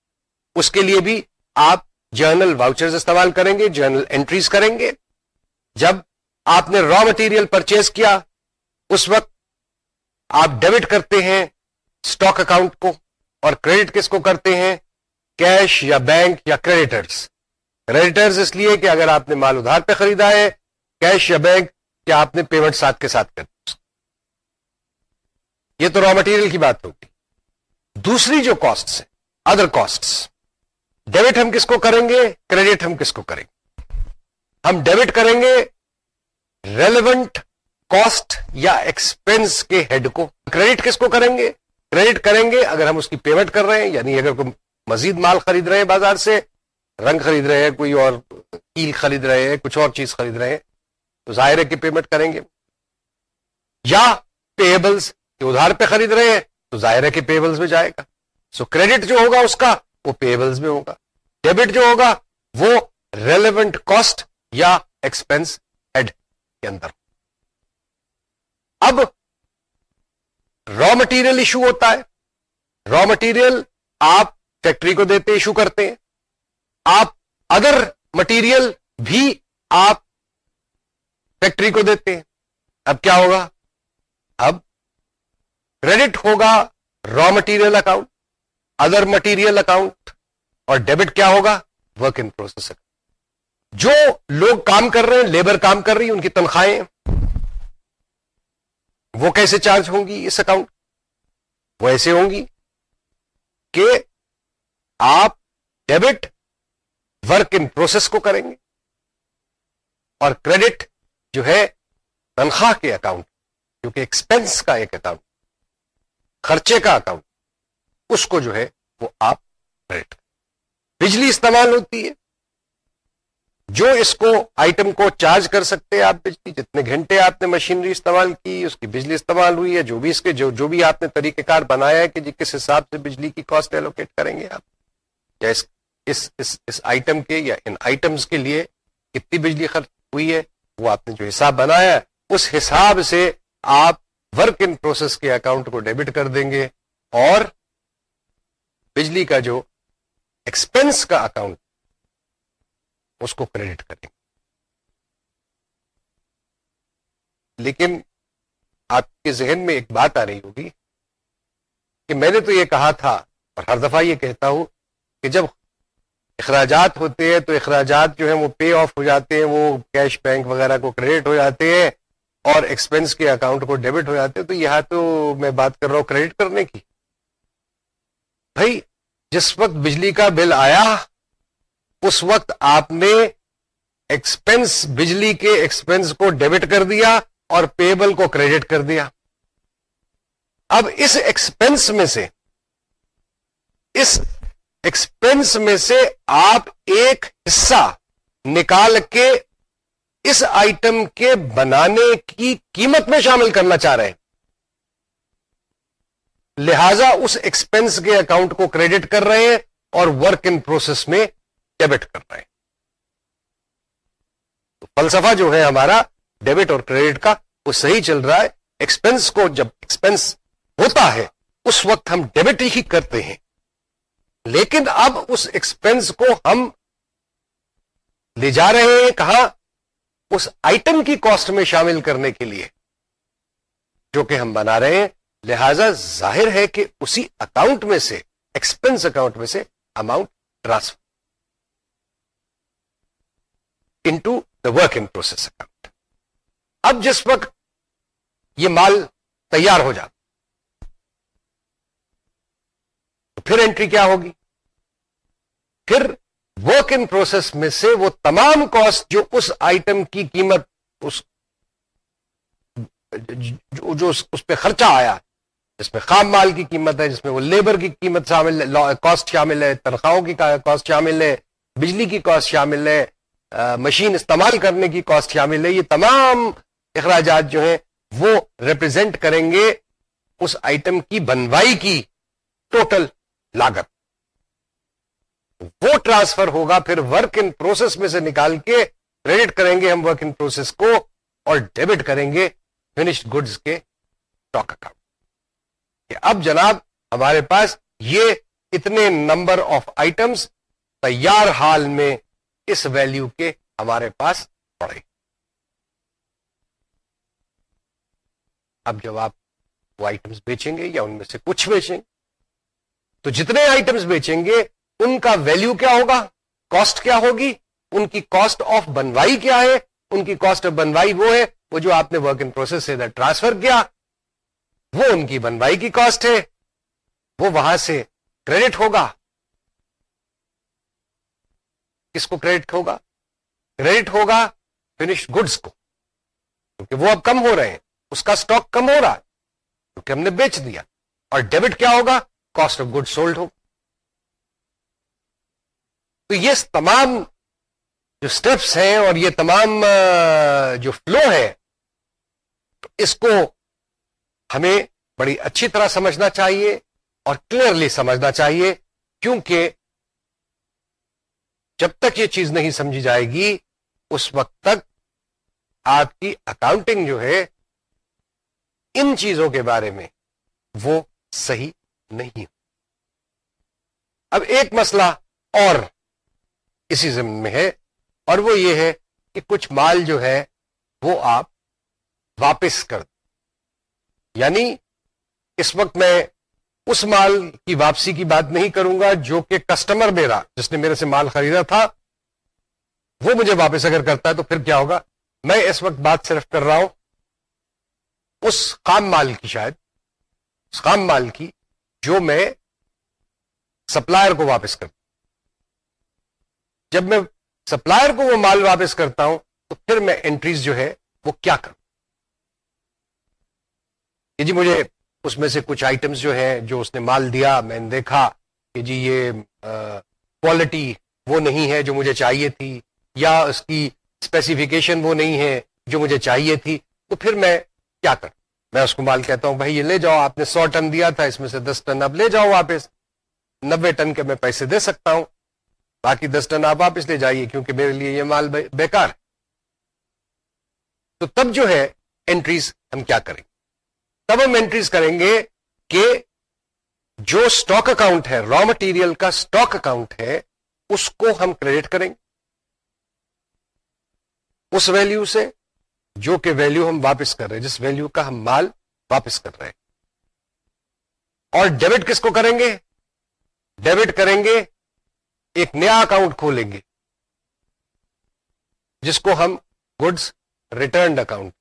Speaker 1: اس کے لیے بھی آپ جرنل واؤچرز استعمال کریں گے جرنل انٹریز کریں گے۔ جب آپ نے را مٹیریل پرچیز کیا، اس وقت آپ ڈیبٹ کرتے ہیں اسٹاک اکاؤنٹ کو۔ اور کریڈٹ کس کو کرتے ہیں؟ کیش یا بینک یا کریڈیٹرز۔ کریڈیٹرز اس لیے کہ اگر آپ نے مال ادھار پہ خریدا ہے، کیش یا بینک کیا آپ نے پیمنٹ ساتھ کے ساتھ کر یہ تو را مٹیریل کی بات ہوگی۔ دوسری جو کاسٹ ہے ادر کاسٹ ڈیبٹ ہم کس کو کریں گے؟ کریڈٹ ہم کس کو کریں گے؟ ہم ڈیبٹ کریں گے ریلیونٹ کاسٹ یا ایکسپینس کے ہیڈ کو۔ کریڈٹ کس کو کریں گے؟ کریڈٹ کریں گے اگر ہم اس کی پیمنٹ کر رہے ہیں یعنی اگر کوئی مزید مال خرید رہے ہیں بازار سے، رنگ خرید رہے ہیں، کوئی اور کیل خرید رہے ہیں، کچھ اور چیز خرید رہے ہیں، تو ظاہر ہے کہ پیمنٹ کریں گے۔ یا پیبلز ادھار پہ خرید رہے ہیں، تو ظاہر ہے کہ پیبلز میں جائے گا۔ سو کریڈٹ جو ہوگا اس کا، وہ پیبلز میں ہوگا۔ ڈیبٹ جو ہوگا، وہ ریلیونٹ کاسٹ یا ایکسپینس ہیڈ کے اندر۔ اب را مٹیریل ایشو ہوتا ہے۔ را مٹیریل آپ فیکٹری کو دیتے ایشو کرتے ہیں۔ آپ ادر مٹیریل بھی آپ فیکٹری کو دیتے ہیں۔ اب کیا ہوگا؟ اب کریڈٹ ہوگا raw material account other material account اور ڈیبٹ کیا ہوگا؟ ورک ان پروسیس جو لوگ کام کر رہے ہیں لیبر کام کر رہی ہیں، ان کی تنخواہیں۔ وہ کیسے چارج ہوں گی اس اکاؤنٹ وہ ایسے ہوں گی کہ آپ ڈیبٹ ورک ان پروسیس کو کریں گے اور کریڈٹ جو ہے تنخواہ کے اکاؤنٹ کیونکہ ایکسپینس کا ایک اکاؤنٹ خرچے کا اکاؤنٹ اس کو جو ہے وہ آپ کریڈٹ بجلی استعمال ہوتی ہے. جو اس کو آئٹم کو چارج کر سکتے ہیں آپ بجلی جتنے گھنٹے آپ نے مشینری استعمال کی اس کی بجلی استعمال ہوئی ہے جو بھی اس کے جو جو بھی آپ نے طریقہ کار بنایا ہے کہ جی کس حساب سے بجلی کی کاسٹ ایلوکیٹ کریں گے آپ۔ یا اس اس, اس, اس آئٹم کے یا ان آئٹمس کے لیے کتنی بجلی خرچ ہوئی ہے وہ آپ نے جو حساب بنایا ہے اس حساب سے آپ ورک ان پروسیس کے اکاؤنٹ کو ڈیبٹ کر دیں گے اور بجلی کا جو ایکسپینس کا اکاؤنٹ اس کو کریڈٹ کریں لیکن آپ کے ذہن میں ایک بات آ رہی ہوگی کہ میں نے تو یہ کہا تھا اور ہر دفعہ یہ کہتا ہوں کہ جب اخراجات ہوتے ہیں تو اخراجات جو ہیں وہ پے آف ہو جاتے ہیں، وہ کیش بینک وغیرہ کو کریڈٹ ہو جاتے ہیں اور ایکسپینس کے اکاؤنٹ کو ڈیبٹ ہو جاتے ہیں، تو یہاں تو میں بات کر رہا ہوں کریڈٹ کرنے کی۔ بھائی، جس وقت بجلی کا بل آیا اس وقت آپ نے ایکسپینس بجلی کے ایکسپینس کو ڈیبٹ کر دیا اور پیبل کو کریڈٹ کر دیا۔ اب اس ایکسپینس میں سے، اس ایکسپینس میں سے آپ ایک حصہ نکال کے اس آئٹم کے بنانے کی قیمت میں شامل کرنا چاہ رہے ہیں۔ لہذا اس ایکسپینس کے اکاؤنٹ کو کریڈٹ کر رہے ہیں اور ورک ان پروسیس میں ڈیبٹ کر رہے ہیں تو فلسفہ جو ہے ہمارا ڈیبٹ اور کریڈٹ کا وہ صحیح چل رہا ہے ایکسپینس کو جب ایکسپینس ہوتا ہے اس وقت ہم ڈیبٹ ہی کرتے ہیں لیکن اب اس ایکسپینس کو ہم لے جا رہے ہیں کہاں اس آئٹم کی کاسٹ میں شامل کرنے کے لیے جو کہ ہم بنا رہے ہیں لہذا ظاہر ہے کہ اسی اکاؤنٹ میں سے ایکسپینس اکاؤنٹ میں سے amount transfer into the work in process account اب جس وقت یہ مال تیار ہو جاتا تو پھر انٹری کیا ہوگی؟ پھر ورک ان پروسیس میں سے وہ تمام کاسٹ جو اس آئٹم کی قیمت، اس جو اس پہ خرچہ آیا جس میں خام مال کی قیمت ہے، جس میں وہ لیبر کی قیمت شامل ہے کاسٹ شامل ہے، تنخواہوں کی کاسٹ شامل ہے، بجلی کی کاسٹ شامل ہے مشین استعمال کرنے کی کاسٹ شامل ہے۔ یہ تمام اخراجات جو ہیں، وہ ریپرزینٹ کریں گے اس آئٹم کی بنوائی کی ٹوٹل لاگت۔ وہ ٹرانسفر ہوگا پھر ورک ان پروسیس میں سے نکال کے کریڈٹ کریں گے ہم ورک ان پروسیس کو اور ڈیبٹ کریں گے فنشڈ گڈز کے اسٹاک اکاؤنٹ اب جناب ہمارے پاس یہ اتنے نمبر آف آئٹمس تیار حال میں اس ویلیو کے ہمارے پاس پڑے۔ اب جب آپ وہ آئٹمس بیچیں گے یا ان میں سے کچھ بیچیں گے، تو جتنے آئٹمس بیچیں گے، ان کا ویلیو کیا ہوگا؟ کاسٹ کیا ہوگی؟ ان کی کاسٹ آف بنوائی کیا ہے؟ ان کی کاسٹ آف بنوائی وہ ہے، وہ جو آپ نے ورک ان پروسیس سے ادھر ٹرانسفر کیا، وہ ان کی بنوائی کی کاسٹ ہے۔ وہ وہاں سے کریڈٹ ہوگا۔ کس کو کریڈٹ ہوگا؟ کریڈٹ ہوگا فنش گڈس کو۔ کیونکہ وہ اب کم ہو رہے ہیں، اس کا اسٹاک کم ہو رہا ہے، کیونکہ ہم نے بیچ دیا۔ اور ڈیبٹ کیا ہوگا؟ کاسٹ آف گڈ سولڈ ہوگا۔ تو یہ تمام جو سٹیپس ہیں اور یہ تمام جو فلو ہے اس کو ہمیں بڑی اچھی طرح سمجھنا چاہیے اور کلیئرلی سمجھنا چاہیے، کیونکہ جب تک یہ چیز نہیں سمجھی جائے گی، اس وقت تک آپ کی اکاؤنٹنگ جو ہے، ان چیزوں کے بارے میں وہ صحیح نہیں۔ اب ایک مسئلہ اور اسی زمین میں ہے، اور وہ یہ ہے کہ کچھ مال جو ہے، وہ آپ واپس کر یعنی اس وقت میں اس مال کی واپسی کی بات نہیں کروں گا جو کہ کسٹمر میرا، جس نے میرے سے مال خریدا تھا، وہ مجھے واپس اگر کرتا ہے تو پھر کیا ہوگا؟ میں اس وقت بات صرف کر رہا ہوں، اس خام مال کی شاید، اس خام مال کی جو میں سپلائر کو واپس کرتا جب میں سپلائر کو وہ مال واپس کرتا ہوں، تو پھر میں انٹریز جو ہے وہ کیا کروں؟ جی مجھے اس میں سے کچھ آئٹمس جو ہیں جو اس نے مال دیا، میں نے دیکھا کہ جی یہ کوالٹی وہ نہیں ہے جو مجھے چاہیے تھی، یا اس کی اسپیسیفکیشن وہ نہیں ہے جو مجھے چاہیے تھی۔ تو پھر میں کیا کر میں اس کو مال کہتا ہوں، بھائی یہ لے جاؤ، آپ نے سو ٹن دیا تھا، اس میں سے دس ٹن اب لے جاؤ واپس۔ نبے ٹن کے میں پیسے دے سکتا ہوں، باقی دس ٹن آپ واپس لے جائیے کیونکہ میرے لیے یہ مال بیکار تو تب جو ہے انٹریز ہم کیا کریں؟ گے تب ہم انٹریز کریں گے کہ جو اسٹاک اکاؤنٹ ہے را مٹیریل کا اسٹاک اکاؤنٹ ہے، اس کو ہم کریڈٹ کریں گے. اس ویلیو سے جو کہ ویلیو ہم واپس کر رہے ہیں، جس ویلیو کا ہم مال واپس کر رہے ہیں. اور ڈیبٹ کس کو کریں گے؟ ڈیبٹ کریں گے، ایک نیا اکاؤنٹ کھولیں گے، جس کو ہم گڈس ریٹرنڈ اکاؤنٹ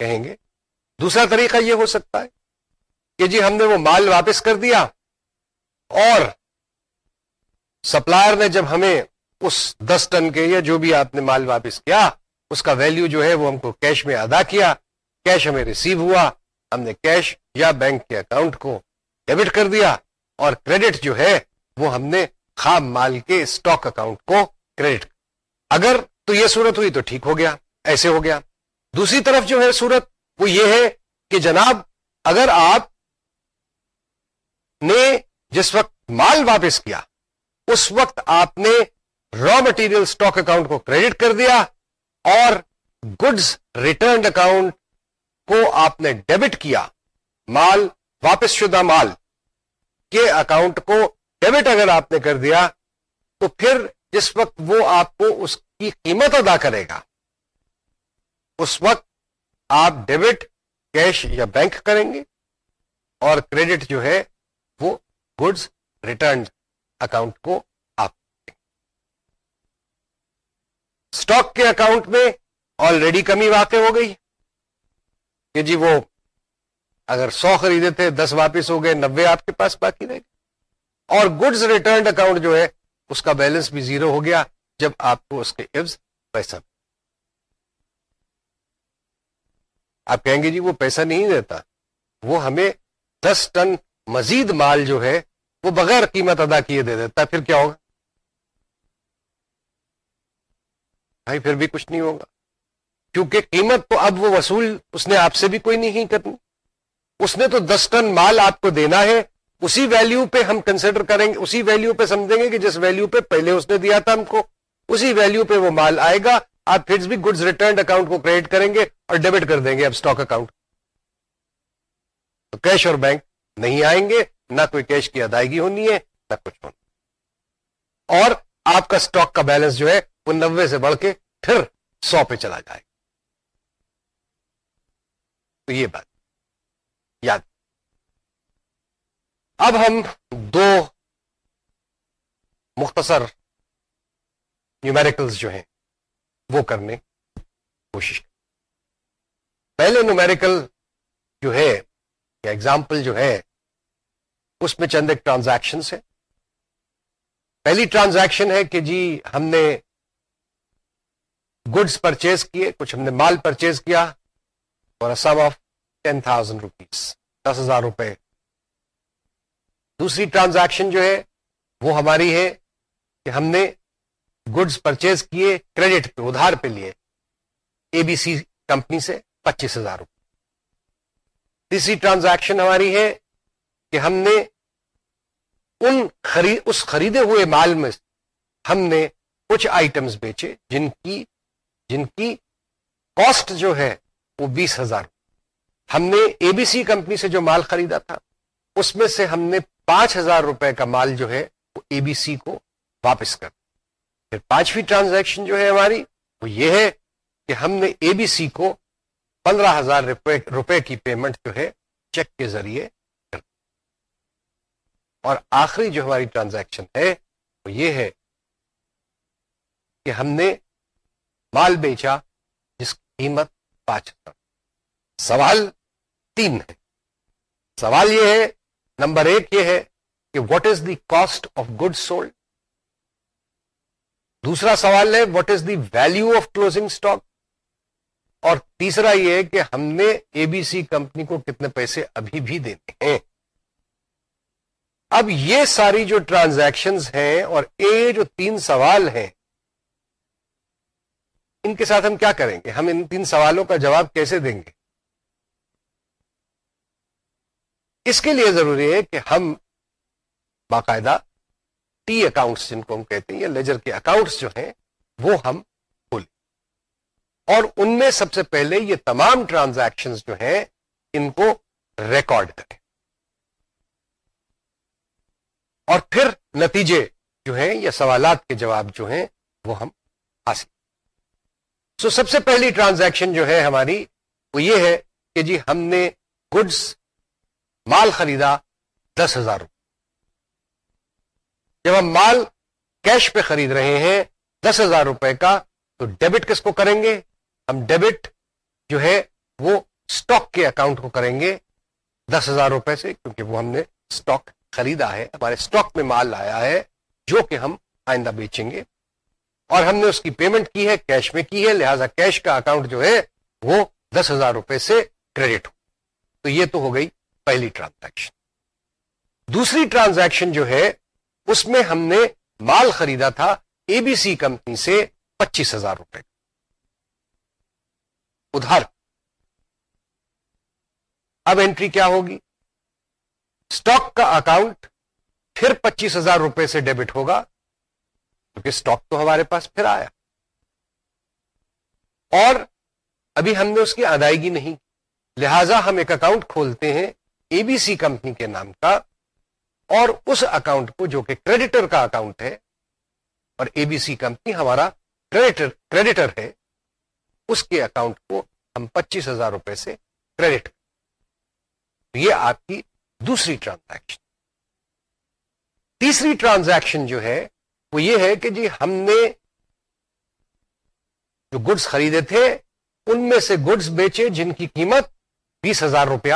Speaker 1: کہیں گے. دوسرا طریقہ یہ ہو سکتا ہے کہ جی ہم نے وہ مال واپس کر دیا اور سپلائر نے جب ہمیں اس دس ٹن کے یا جو بھی آپ نے مال واپس کیا، اس کا ویلیو جو ہے وہ ہم کو کیش میں ادا کیا کیش ہمیں ریسیو ہوا، ہم نے کیش یا بینک کے اکاؤنٹ کو ڈیبٹ کر دیا اور کریڈٹ جو ہے وہ ہم نے خام مال کے اسٹاک اکاؤنٹ کو کریڈٹ اگر تو یہ صورت ہوئی تو ٹھیک ہو گیا، ایسے ہو گیا۔ دوسری طرف جو ہے صورت وہ یہ ہے کہ جناب، اگر آپ نے جس وقت مال واپس کیا، اس وقت آپ نے را مٹیریل اسٹاک اکاؤنٹ کو کریڈٹ کر دیا اور گڈز ریٹرنڈ اکاؤنٹ کو آپ نے ڈیبٹ کیا، مال، واپس شدہ مال کے اکاؤنٹ کو ڈیبٹ اگر آپ نے کر دیا، تو پھر جس وقت وہ آپ کو اس کی قیمت ادا کرے گا، اس وقت آپ ڈیبٹ کیش یا بینک کریں گے اور کریڈٹ جو ہے وہ گڈز ریٹرن اکاؤنٹ کو آپ اسٹاک کے اکاؤنٹ میں آلریڈی کمی واقع ہو گئی کہ جی وہ اگر سو خریدے تھے، دس واپس ہو گئے نبے آپ کے پاس باقی رہے گئے۔ اور گڈز ریٹرنڈ اکاؤنٹ جو ہے، اس کا بیلنس بھی زیرو ہو گیا جب آپ کو اس کے عفظ پیسہ آپ کہیں گے جی وہ پیسہ نہیں دیتا۔ وہ ہمیں دس ٹن مزید مال جو ہے وہ بغیر قیمت ادا کیے دے دیتا، پھر کیا ہوگا؟ بھائی، پھر بھی کچھ نہیں ہوگا۔ کیونکہ قیمت تو اب وہ وصول اس نے آپ سے بھی کوئی نہیں کرنی۔ اس نے تو دس ٹن مال آپ کو دینا ہے، اسی ویلیو پہ ہم کنسیڈر کریں گے، اسی ویلیو پہ سمجھیں گے کہ جس ویلیو پہ پہلے اس نے دیا تھا ہم کو، اسی ویلیو پہ وہ مال آئے گا۔ آپ پھر بھی گڈز ریٹرنڈ اکاؤنٹ کو کریڈٹ کریں گے اور ڈیبٹ کر دیں گے اب اسٹاک اکاؤنٹ تو کیش اور بینک نہیں آئیں گے، نہ کوئی کیش کی ادائیگی ہونی ہے، نہ کچھ ہونا اور آپ کا اسٹاک کا بیلنس جو ہے، وہ نوے سے بڑھ کے پھر سو پہ چلا جائے تو یہ بات، یاد۔ اب ہم دو مختصر نیومیریکلز جو ہیں وہ کرنے کوشش پہلے نومیریکل جو ہے یا ایگزامپل جو ہے، اس میں چند ایک ٹرانزیکشن ہے پہلی ٹرانزیکشن ہے کہ جی ہم نے گڈس پرچیز کیے، کچھ ہم نے مال پرچیز کیا اور sum of ten thousand rupees دس ہزار روپے۔ دوسری ٹرانزیکشن جو ہے، وہ ہماری ہے کہ ہم نے گڈس پرچیز کیے کریڈٹ پہ، ادھار پہ لیے۔ اے بی سی کمپنی سے پچیس ہزار روپے۔ تیسری ٹرانزیکشن ہماری ہے کہ ہم نے ان خرید اس خریدے ہوئے مال میں ہم نے کچھ آئٹمس بیچے جن کی جن کی کاسٹ جو ہے وہ بیس ہزار۔ ہم نے اے بی سی کمپنی سے جو مال خریدا تھا، اس میں سے ہم نے پانچ ہزار روپے کا مال جو ہے وہ اے بی سی کو واپس کر پھر پانچویں ٹرانزیکشن جو ہے ہماری، وہ یہ ہے کہ ہم نے اے بی سی کو پندرہ ہزار روپے کی پیمنٹ جو ہے چیک کے ذریعے کر اور آخری جو ہماری ٹرانزیکشن ہے، وہ یہ ہے کہ ہم نے مال بیچا جس کی قیمت پانچ ہزار سوال تین ہے۔ سوال یہ ہے، نمبر ایک یہ ہے کہ what is the cost of good sold دوسرا سوال ہے what is the value of closing stock اور تیسرا یہ کہ ہم نے اے بی سی کمپنی کو کتنے پیسے ابھی بھی دینے ہیں۔ اب یہ ساری جو ٹرانزیکشنز ہیں اور اے جو تین سوال ہیں، ان کے ساتھ ہم کیا کریں گے؟ ہم ان تین سوالوں کا جواب کیسے دیں گے؟ اس کے لیے ضروری ہے کہ ہم باقاعدہ ٹی اکاؤنٹس جن کو ہم کہتے ہیں، یا لیجر کے اکاؤنٹس جو ہیں، وہ ہم کھولیں۔ اور ان میں سب سے پہلے یہ تمام ٹرانزیکشن جو ہیں، ان کو ریکارڈ کریں۔ اور پھر نتیجے جو ہیں، یا سوالات کے جواب جو ہیں، وہ ہم حاصل سو سب سے پہلی ٹرانزیکشن جو ہے ہماری، وہ یہ ہے کہ جی ہم نے گڈس مال خریدا دس ہزار روپے۔ جب ہم مال کیش پہ خرید رہے ہیں، دس ہزار روپے کا، تو ڈیبٹ کس کو کریں گے؟ ہم ڈیبٹ جو ہے، وہ اسٹاک کے اکاؤنٹ کو کریں گے دس ہزار روپے سے، کیونکہ وہ ہم نے اسٹاک خریدا ہے، ہمارے اسٹاک میں مال آیا ہے، جو کہ ہم آئندہ بیچیں گے۔ اور ہم نے اس کی پیمنٹ کی ہے کیش میں کی ہے، لہذا کیش کا اکاؤنٹ جو ہے، وہ دس ہزار روپے سے کریڈٹ ہو۔ تو یہ تو ہو گئی پہلی ٹرانزیکشن دوسری ٹرانزیکشن جو ہے اس میں ہم نے مال خریدا تھا اے بی سی کمپنی سے پچیس ہزار روپے۔ ادھر۔ اب انٹری کیا ہوگی؟ اسٹاک کا اکاؤنٹ پھر پچیس ہزار روپے سے ڈیبٹ ہوگا، کیونکہ اسٹاک تو ہمارے پاس پھر آیا۔ اور ابھی ہم نے اس کی ادائیگی نہیں لہذا ہم ایک اکاؤنٹ کھولتے ہیں اے بی سی کمپنی کے نام کا۔ اور اس اکاؤنٹ کو جو کہ کریڈیٹر کا اکاؤنٹ ہے اور اے بی سی کمپنی ہمارا کریڈیٹر کریڈیٹر ہے، اس کے اکاؤنٹ کو ہم پچیس ہزار روپے سے کریڈٹ یہ آپ کی دوسری ٹرانزیکشن تیسری ٹرانزیکشن جو ہے، وہ یہ ہے کہ جی ہم نے جو گڈس خریدے تھے، ان میں سے گڈس بیچے جن کی قیمت بیس ہزار روپیہ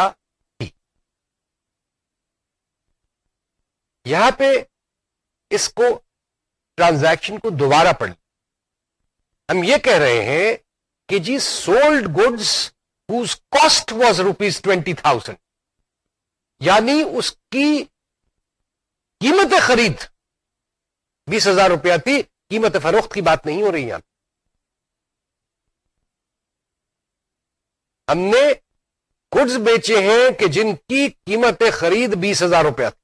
Speaker 1: یہاں پہ اس کو ٹرانزیکشن کو دوبارہ پڑھ ہم یہ کہہ رہے ہیں کہ جی sold goods whose cost was rupees twenty thousand یعنی اس کی قیمت خرید۔ بیس ہزار روپیہ تھی، قیمت فروخت کی بات نہیں ہو رہی یہاں۔ ہم نے گڈس بیچے ہیں کہ جن کی قیمت خرید بیس ہزار روپیہ تھی۔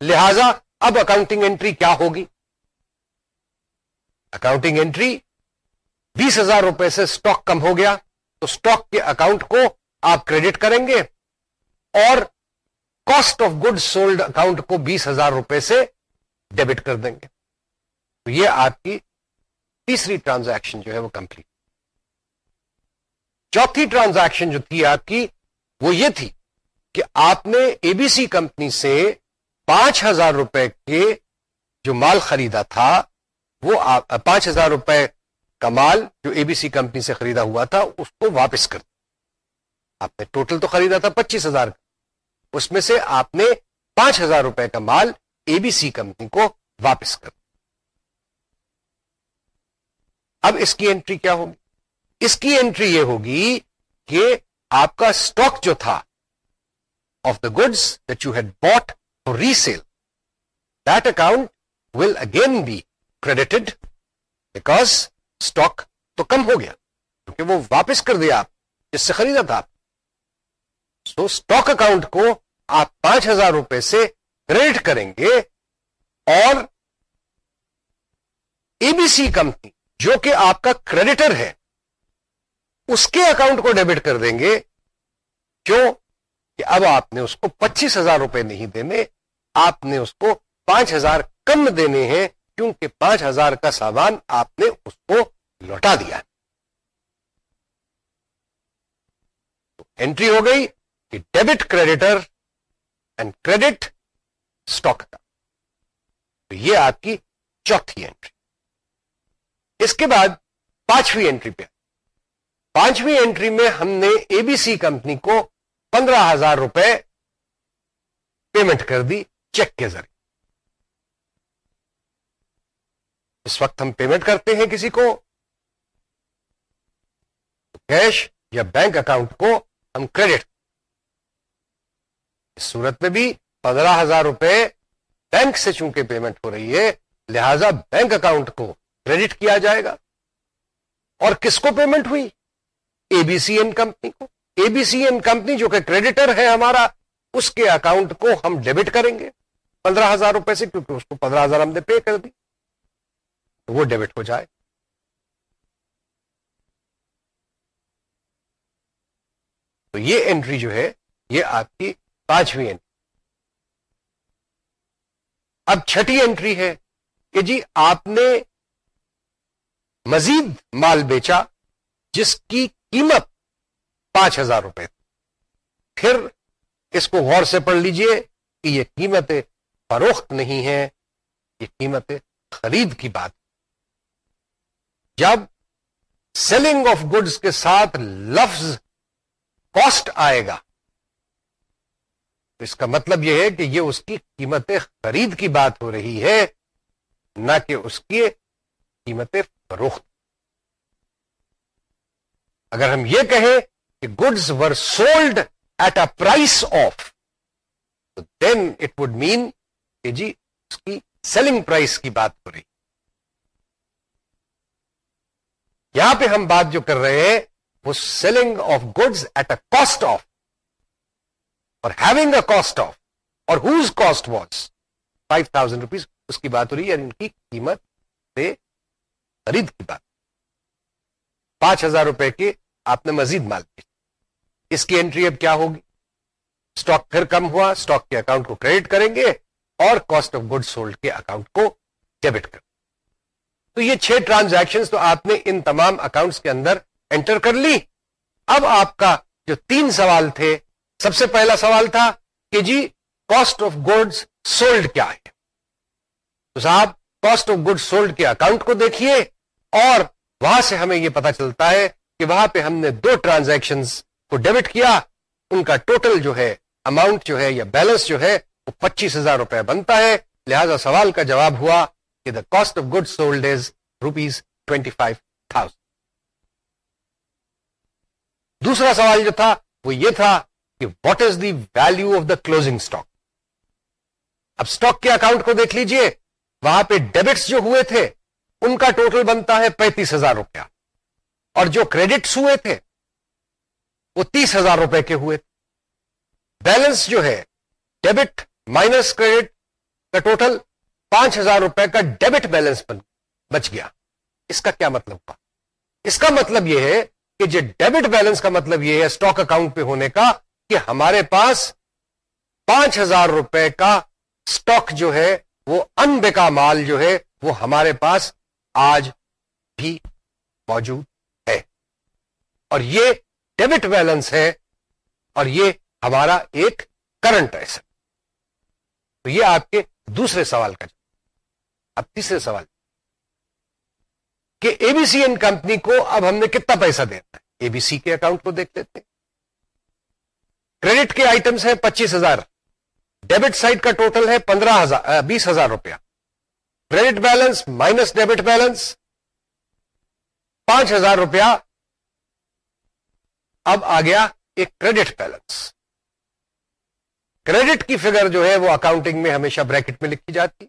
Speaker 1: لہذا اب اکاؤنٹنگ انٹری کیا ہوگی؟ اکاؤنٹنگ انٹری بیس ہزار روپے سے سٹاک کم ہو گیا، تو سٹاک کے اکاؤنٹ کو آپ کریڈٹ کریں گے اور cost of good sold account کو بیس ہزار روپے سے ڈیبٹ کر دیں گے۔ تو یہ آپ کی تیسری ٹرانزیکشن جو ہے وہ کمپلیٹ چوتھی ٹرانزیکشن جو تھی آپ کی، وہ یہ تھی کہ آپ نے اے بی سی کمپنی سے پانچ ہزار روپے کے جو مال خریدا تھا، وہ پانچ ہزار روپے کا مال جو اے بی سی کمپنی سے خریدا ہوا تھا، اس کو واپس کر آپ نے ٹوٹل تو خریدا تھا پچیس ہزار اس میں سے آپ نے پانچ ہزار روپے کا مال اے بی سی کمپنی کو واپس کر اب اس کی انٹری کیا ہوگی؟ اس کی انٹری یہ ہوگی کہ آپ کا اسٹاک جو تھا of the goods that you had bought for resale that account will again be credited because stock تو کم ہو گیا، کیونکہ وہ واپس کر دیا آپ، جس سے خریدا تھا آپ۔ سو اسٹاک اکاؤنٹ کو آپ پانچ ہزار روپے سے کریڈٹ کریں گے اور اے بی سی کمپنی جو کہ آپ کا کریڈیٹر ہے، اس کے اکاؤنٹ کو ڈیبٹ کر دیں گے۔ کیوں؟ کہ اب آپ نے اس کو پچیس ہزار روپے نہیں دینے آپ نے اس کو پانچ ہزار کم دینے ہیں کیونکہ پانچ ہزار کا سامان آپ نے اس کو لوٹا دیا۔ تو انٹری ہو گئی کہ debit creditor and credit stock کا۔ تو یہ آپ کی چوتھی انٹری اس کے بعد پانچویں انٹری پہ۔ پانچویں انٹری میں ہم نے اے بی سی کمپنی کو پندرہ ہزار روپے پیمنٹ کر دی۔ چیک کے ذریعے۔ اس وقت ہم پیمنٹ کرتے ہیں کسی کو کیش یا بینک اکاؤنٹ کو ہم کریڈٹ۔ اس صورت میں بھی پندرہ ہزار روپے بینک سے چونکہ پیمنٹ ہو رہی ہے، لہذا بینک اکاؤنٹ کو کریڈٹ کیا جائے گا۔ اور کس کو پیمنٹ ہوئی؟ A B C N company کو۔ A B C N company جو کہ کریڈیٹر ہے ہمارا، اس کے اکاؤنٹ کو ہم ڈیبٹ کریں گے۔ پندرہ ہزار روپے سے، کیونکہ اس کو پندرہ ہزار ہم نے پے کر دی وہ ڈیبٹ ہو جائے۔ تو یہ انٹری جو ہے، یہ آپ کی پانچویں انٹری اب چھٹی انٹری ہے کہ جی آپ نے مزید مال بیچا، جس کی قیمت پانچ ہزار روپے پھر اس کو غور سے پڑھ لیجیے کہ یہ قیمت ہے فروخت نہیں ہے، یہ قیمت خرید کی بات جب سیلنگ آف گڈس کے ساتھ لفظ کاسٹ آئے گا اس کا مطلب یہ ہے کہ یہ اس کی قیمت خرید کی بات ہو رہی ہے، نہ کہ اس کی قیمت فروخت۔ اگر ہم یہ کہیں کہ goods were sold at a price of then it would mean کہ جی اس کی سیلنگ پرائس کی بات ہو رہی۔ یہاں پہ ہم بات جو کر رہے ہیں، وہ selling of goods at a cost of اور ہیونگ اے کاسٹ آف اور whose cost was five thousand rupees اس کی بات ہو رہی ہے یعنی ان کی قیمت سے خرید کی بات۔ پانچ ہزار روپے کے آپ نے مزید مال اس کی انٹری اب کیا ہوگی؟ اسٹاک پھر کم ہوا اسٹاک کے اکاؤنٹ کو کریڈٹ کریں گے۔ اور کاسٹ آف گڈ سولڈ کے اکاؤنٹ کو ڈیبٹ کر تو یہ چھ ٹرانزیکشن تو آپ نے ان تمام اکاؤنٹس کے اندر انٹر کر لی۔ اب آپ کا جو تین سوال تھے، سب سے پہلا سوال تھا کہ جی کاسٹ آف گڈس سولڈ کیا ہے؟ تو صاحب کاسٹ آف گڈ سولڈ کے اکاؤنٹ کو دیکھیے اور وہاں سے ہمیں یہ پتا چلتا ہے کہ وہاں پہ ہم نے دو ٹرانزیکشن کو ڈیبٹ کیا۔ ان کا ٹوٹل جو ہے اماؤنٹ جو ہے یا بیلنس جو ہے وہ پچیس ہزار روپے بنتا ہے۔ لہذا سوال کا جواب ہوا کہ the cost of good sold is rupees twenty five thousand دوسرا سوال جو تھا وہ یہ تھا کہ what is the value of the closing stock اب اسٹاک کے اکاؤنٹ کو دیکھ لیجیے۔ وہاں پہ ڈیبٹس جو ہوئے تھے، ان کا ٹوٹل بنتا ہے پینتیس ہزار روپیہ۔ اور جو کریڈٹس ہوئے تھے، وہ تیس ہزار روپے کے ہوئے۔ تھے بیلنس جو ہے ڈیبٹ مائنس کریڈٹ کا ٹوٹل پانچ ہزار روپے کا ڈیبٹ بیلنس بچ گیا۔ اس کا کیا مطلب تھا؟ اس کا مطلب یہ ہے کہ جو ڈیبٹ بیلنس کا مطلب یہ ہے اسٹاک اکاؤنٹ پہ ہونے کا کہ ہمارے پاس پانچ ہزار روپے کا اسٹاک جو ہے، وہ ان بیکا مال جو ہے، وہ ہمارے پاس آج بھی موجود ہے۔ اور یہ ڈیبٹ بیلنس ہے اور یہ ہمارا ایک کرنٹ ایسا تو یہ آپ کے دوسرے سوال کا اب تیسرے سوال۔ کہ A B C N company کو اب ہم نے کتنا پیسہ دینا ہے؟ اے بی سی کے اکاؤنٹ کو دیکھ لیتے ہیں۔ کریڈٹ کے آئٹمس ہیں پچیس ہزار۔ ڈیبٹ سائڈ کا ٹوٹل ہے پندرہ ہزار بیس ہزار روپیہ۔ Credit balance minus debit balance پانچ ہزار روپیہ۔ اب آ گیا ایک کریڈٹ بیلنس۔ کریڈٹ کی فگر جو ہے وہ اکاؤنٹنگ میں ہمیشہ بریکٹ میں لکھی جاتی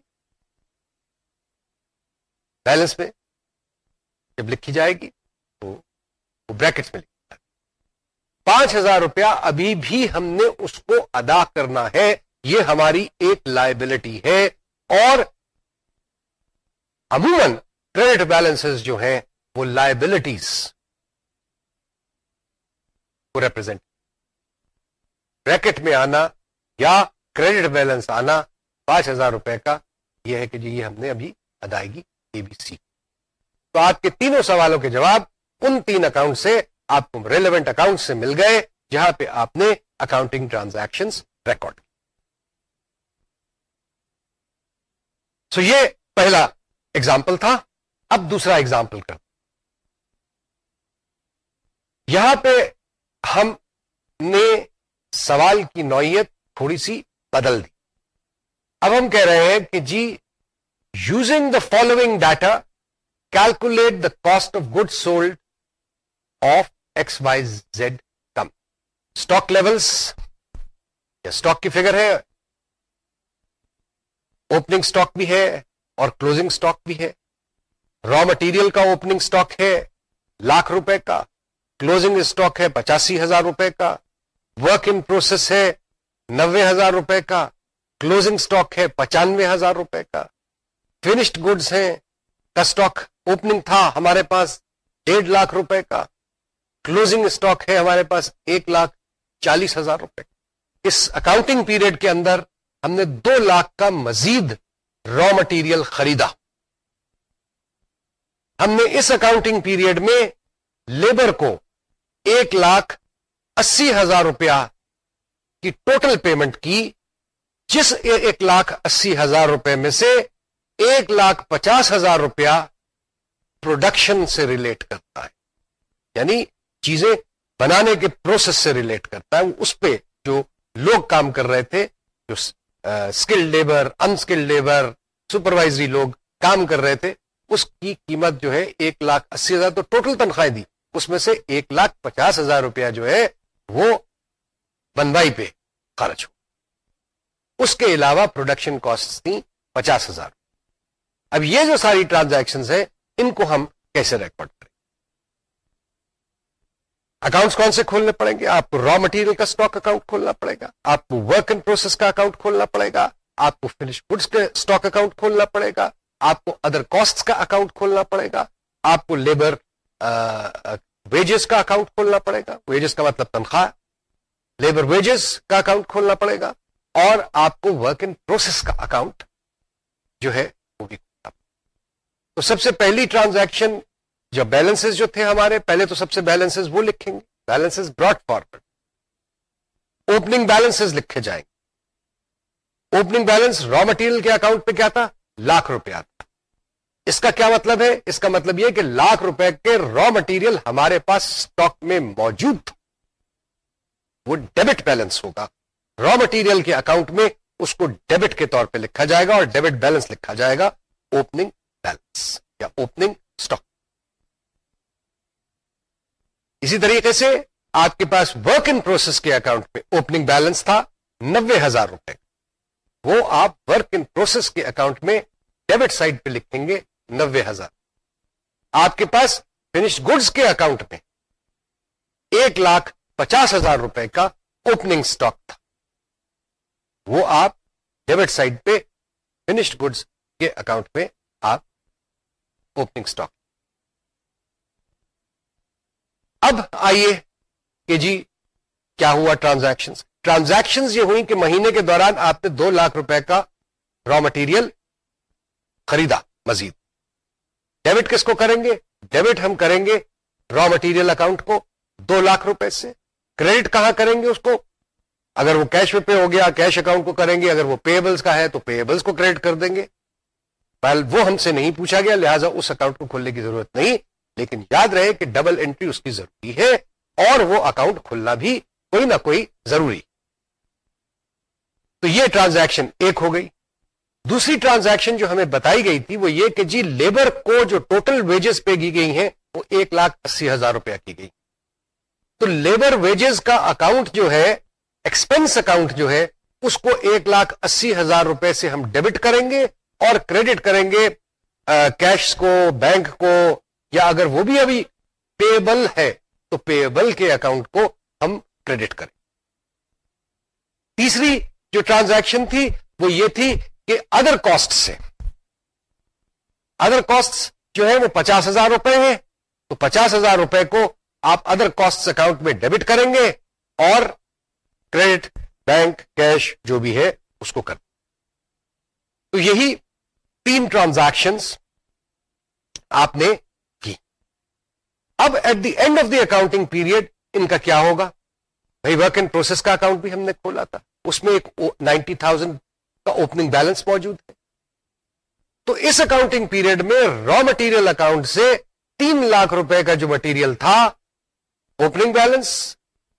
Speaker 1: بیلنس میں جب لکھی جائے گی تو وہ بریکٹ میں لکھی جائے گی پانچ ہزار روپیہ ابھی بھی ہم نے اس کو ادا کرنا ہے۔ یہ ہماری ایک لائبلٹی ہے۔ اور عموماً کریڈٹ بیلنس جو ہیں وہ لائبلٹیز کو ریپرزینٹ بریکٹ میں آنا یا کریڈٹ بیلنس آنا پانچ ہزار روپے کا، یہ ہے کہ جی یہ ہم نے ابھی ادائیگی اے بی سی تو آپ کے تینوں سوالوں کے جواب ان تین اکاؤنٹ سے آپ کو ریلیونٹ اکاؤنٹ سے مل گئے، جہاں پہ آپ نے اکاؤنٹنگ ٹرانزیکشن ریکارڈ سو یہ پہلا ایگزامپل تھا۔ اب دوسرا ایگزامپل کر یہاں پہ ہم نے سوال کی نوعیت تھوڑی سی بدل دی۔ اب ہم کہہ رہے ہیں کہ جی using the following data calculate the cost of good sold of X Y Z come stock levels یا اسٹاک کی فگر ہے اوپننگ اسٹاک بھی ہے اور کلوزنگ اسٹاک بھی ہے۔ را مٹیریل کا اوپننگ اسٹاک ہے، لاکھ روپے کا۔ کلوزنگ اسٹاک ہے، پچاسی ہزار روپے کا۔ ورک ان پروسیس ہے نوے ہزار روپے کا کلوزنگ اسٹاک ہے، پچانوے ہزار روپے کا۔ فنشڈ گڈس ہیں، کا اسٹاک اوپننگ تھا ہمارے پاس ڈیڑھ لاکھ روپے کا۔ کلوزنگ اسٹاک ہے ہمارے پاس ایک لاکھ چالیس ہزار روپے اس اکاؤنٹنگ پیریڈ کے اندر ہم نے دو لاکھ کا مزید را مٹیریل خریدا۔ ہم نے اس اکاؤنٹنگ پیریڈ میں لیبر کو ایک لاکھ اسی ہزار روپیہ کی ٹوٹل پیمنٹ کی، جس ایک لاکھ اسی ہزار روپے میں سے ایک لاکھ پچاس ہزار روپیہ پروڈکشن سے ریلیٹ کرتا ہے۔ یعنی چیزیں بنانے کے پروسیس سے ریلیٹ کرتا ہے۔ اس پہ جو لوگ کام کر رہے تھے، جو skilled labour unskilled labour supervisory لوگ کام کر رہے تھے، اس کی قیمت جو ہے ایک لاکھ اسی ہزار، تو ٹوٹل تنخواہیں دی۔ اس میں سے ایک لاکھ پچاس ہزار روپیہ جو ہے وہ بنوائی پہ۔ خرچ ہو۔ اس کے علاوہ پروڈکشن کاسٹ تھیں پچاس ہزار۔ اب یہ جو ساری ٹرانزیکشن ہیں، ان کو ہم کیسے ریکارڈ کریں؟ اکاؤنٹس کون سے کھولنے پڑیں گے؟ آپ کو را مٹیریل کا اسٹاک اکاؤنٹ کھولنا پڑے گا، آپ کو ورک ان پروسیس کا اکاؤنٹ کھولنا پڑے گا، آپ کو فنش گڈس کے اسٹاک اکاؤنٹ کھولنا پڑے گا، آپ کو ادر کاسٹ کا اکاؤنٹ کھولنا پڑے گا، آپ کو لیبر ویجز کا اکاؤنٹ کھولنا پڑے گا۔ ویجز کا مطلب تنخواہ لیبر ویجز کا اکاؤنٹ کھولنا پڑے گا اور آپ کو ورک ان پروسیس کا اکاؤنٹ جو ہے وہ بھی تو سب سے پہلی ٹرانزیکشن جو بیلنس جو تھے ہمارے، پہلے تو سب سے بیلنس وہ لکھیں گے۔ Balance brought forward opening balance لکھے جائیں گے۔ اوپننگ بیلنس را مٹیریل کے اکاؤنٹ پہ کیا تھا؟ لاکھ روپیہ تھا۔ اس کا کیا مطلب ہے؟ اس کا مطلب یہ کہ لاکھ روپے کے را مٹیریل ہمارے پاس اسٹاک میں موجود تھا وہ ڈیبٹ بیلنس ہوگا۔ را مٹیریل کے اکاؤنٹ میں اس کو ڈیبٹ کے طور پہ لکھا جائے گا اور ڈیبٹ بیلنس لکھا جائے گا اوپننگ بیلنس یا اوپننگ اسٹاک اسی طریقے سے آپ کے پاس ورک ان پروسیس کے اکاؤنٹ پہ اوپننگ بیلنس تھا نوے ہزار روپے۔ وہ آپ ورک ان پروسیس کے اکاؤنٹ میں ڈیبٹ سائڈ پہ لکھیں گے نوے ہزار۔ آپ کے پاس فنش گڈس کے اکاؤنٹ میں ایک لاکھ پچاس ہزار روپے کا اوپننگ اسٹاک تھا۔ وہ آپ ڈیبٹ سائڈ پہ فنشڈ گڈس کے اکاؤنٹ میں آپ اوپننگ اسٹاک اب آئیے کہ جی کیا ہوا ٹرانزیکشن ٹرانزیکشن یہ ہوئی کہ مہینے کے دوران آپ نے دو لاکھ روپے کا را مٹیریل خریدا، مزید۔ ڈیبٹ کس کو کریں گے؟ ڈیبٹ ہم کریں گے را مٹیریل اکاؤنٹ کو دو لاکھ روپے سے۔ کریڈٹ کہاں کریں گے اس کو؟ اگر وہ کیش پہ ہو گیا کیش اکاؤنٹ کو کریں گے، اگر وہ پیبلس کا ہے تو پیبلس کو کریڈٹ کر دیں گے۔ وہ ہم سے نہیں پوچھا گیا، لہٰذا اس اکاؤنٹ کو کھولنے کی ضرورت نہیں۔ لیکن یاد رہے کہ ڈبل انٹری اس کی ضروری ہے اور وہ اکاؤنٹ کھلنا بھی کوئی نہ کوئی ضروری۔ تو تو یہ ٹرانزیکشن ایک ہو گئی۔ دوسری ٹرانزیکشن جو ہمیں بتائی گئی تھی وہ یہ کہ جی لیبر کو جو ٹوٹل ویجز پہ کی گئی ہیں، وہ ایک لاکھ اسی ہزار روپیہ کی گئی۔ تو لیبر ویجز کا اکاؤنٹ جو ہے ایکسپینس اکاؤنٹ جو ہے، اس کو ایک لاکھ اسی ہزار روپے سے ہم ڈیبٹ کریں گے اور کریڈٹ کریں گے کیش کو بینک کو، یا اگر وہ بھی ابھی پیبل ہے، تو پیبل کے اکاؤنٹ کو ہم کریڈٹ کریں۔ تیسری جو ٹرانزیکشن تھی، وہ یہ تھی کہ ادر کاسٹ سے۔ ادر کاسٹ جو ہے وہ پچاس ہزار روپے ہیں۔ تو پچاس ہزار روپے کو آپ ادر کاسٹ اکاؤنٹ میں ڈیبٹ کریں گے اور کریڈٹ بینک کیش جو بھی ہے، اس کو کر تو یہی تین ٹرانزیکشنس آپ نے کی۔ اب at the end of the accounting period ان کا کیا ہوگا؟ بھائی ورک ان پروسیس کا اکاؤنٹ بھی ہم نے کھولا تھا۔ اس میں ایک نائنٹی تھاؤزینڈ کا اوپننگ بیلنس موجود ہے۔ تو اس اکاؤنٹنگ پیریڈ میں را مٹیریل اکاؤنٹ سے تین لاکھ روپے کا جو مٹیریل تھا اوپننگ بیلنس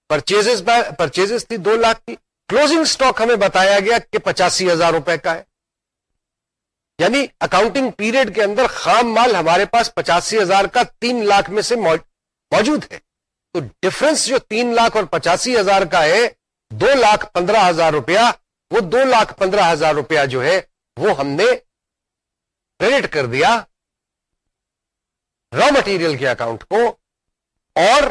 Speaker 1: پرچیز پرچیز تھی دو لاکھ کی. کلوزنگ سٹاک ہمیں بتایا گیا کہ پچاسی ہزار روپے کا ہے. یعنی اکاؤنٹنگ پیریڈ کے اندر خام مال ہمارے پاس پچاسی ہزار کا تین لاکھ میں سے موجود ہے. تو ڈفرنس جو تین لاکھ اور پچاسی ہزار کا ہے، دو لاکھ پندرہ ہزار روپیہ، وہ دو لاکھ پندرہ ہزار روپیہ جو ہے، وہ ہم نے کریڈٹ کر دیا را مٹیریل کے اکاؤنٹ کو اور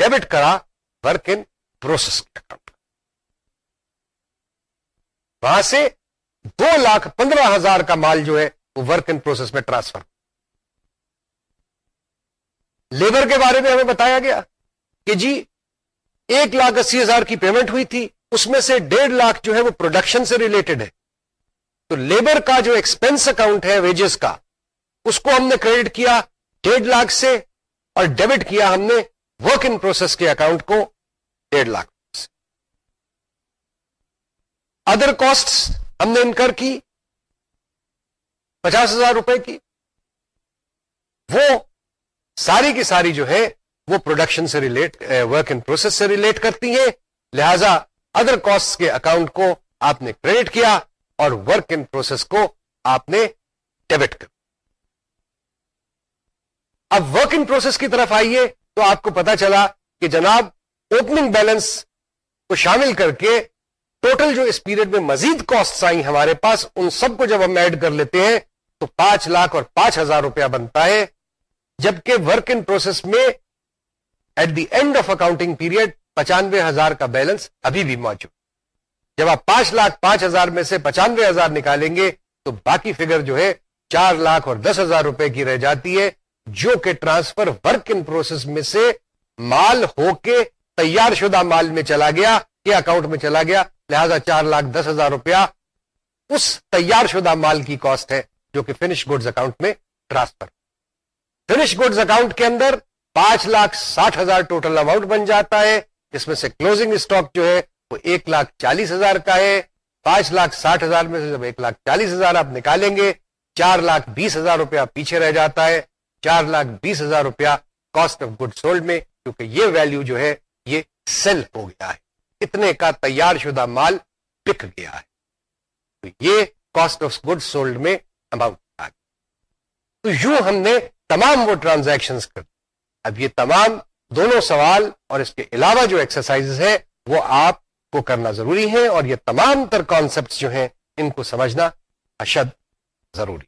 Speaker 1: ڈیبٹ کرا، ورک ان پروسیس کے اکاؤنٹ وہاں سے دو لاکھ پندرہ ہزار کا مال جو ہے، وہ ورک ان پروسیس میں ٹرانسفر۔ لیبر کے بارے میں ہمیں بتایا گیا کہ جی ایک لاکھ اسی ہزار کی پیمنٹ ہوئی تھی، اس میں سے ڈیڑھ لاکھ جو ہے وہ پروڈکشن سے ریلیٹڈ ہے۔ تو لیبر کا جو ایکسپینس اکاؤنٹ ہے ویجز کا، اس کو ہم نے کریڈٹ کیا ڈیڑھ لاکھ سے اور ڈیبٹ کیا ہم نے ورک ان پروسیس کے اکاؤنٹ کو ڈیڑھ لاکھ ادر کاسٹ ہم نے انکر کی، پچاس ہزار روپے کی۔ وہ ساری کی ساری جو ہے، وہ پروڈکشن سے ریلیٹ ورک ان پروسیس سے ریلیٹ کرتی ہیں۔ لہذا ادر کاسٹ کے اکاؤنٹ کو آپ نے کریڈٹ کیا اور ورک ان پروسیس کو آپ نے ڈیبٹ کر۔ اب ورک ان پروسیس کی طرف آئیے۔ تو آپ کو پتا چلا کہ جناب اوپننگ بیلنس کو شامل کر کے ٹوٹل جو اس پیریڈ میں مزید کاسٹ آئی ہمارے پاس، ان سب کو جب ہم ایڈ کر لیتے ہیں تو پانچ لاکھ اور پانچ ہزار روپیہ بنتا ہے۔ جبکہ ورک ان پروسیس میں at the end of accounting period پچانوے ہزار کا بیلنس ابھی بھی موجود۔ جب آپ پانچ لاکھ پانچ ہزار میں سے پچانوے ہزار نکالیں گے تو باقی فگر جو ہے چار لاکھ اور دس ہزار روپے کی رہ جاتی ہے۔ جو کہ ٹرانسفر ورک ان پروسیس میں سے مال ہو کے تیار شدہ مال میں چلا گیا یا اکاؤنٹ میں چلا گیا، لہذا چار لاکھ دس ہزار روپیہ اس تیار شدہ مال کی کاسٹ ہے جو کہ فنش گڈز اکاؤنٹ میں ٹرانسفر فنش گڈز اکاؤنٹ کے اندر پانچ لاکھ ساٹھ ہزار ٹوٹل اماؤنٹ بن جاتا ہے، جس میں سے کلوزنگ اسٹاک جو ہے وہ ایک لاکھ چالیس ہزار کا ہے۔ پانچ لاکھ ساٹھ ہزار میں سے جب ایک لاکھ چالیس ہزار آپ نکالیں گے، چار لاکھ بیس ہزار روپیہ پیچھے رہ جاتا ہے۔ چار لاکھ بیس ہزار روپیہ کاسٹ آف گڈ سولڈ میں، کیونکہ یہ ویلو جو ہے، یہ سیل ہو گیا ہے۔ اتنے کا تیار شدہ مال بک گیا ہے۔ تو یہ کاسٹ آف گڈ سولڈ میں اماؤنٹ آ گیا۔ تو یوں ہم نے تمام وہ ٹرانزیکشن کر اب یہ تمام دونوں سوال اور اس کے علاوہ جو ایکسرسائز ہے وہ آپ کو کرنا ضروری ہے اور یہ تمام تر کانسیپٹ جو ہیں، ان کو سمجھنا اشد ضروری۔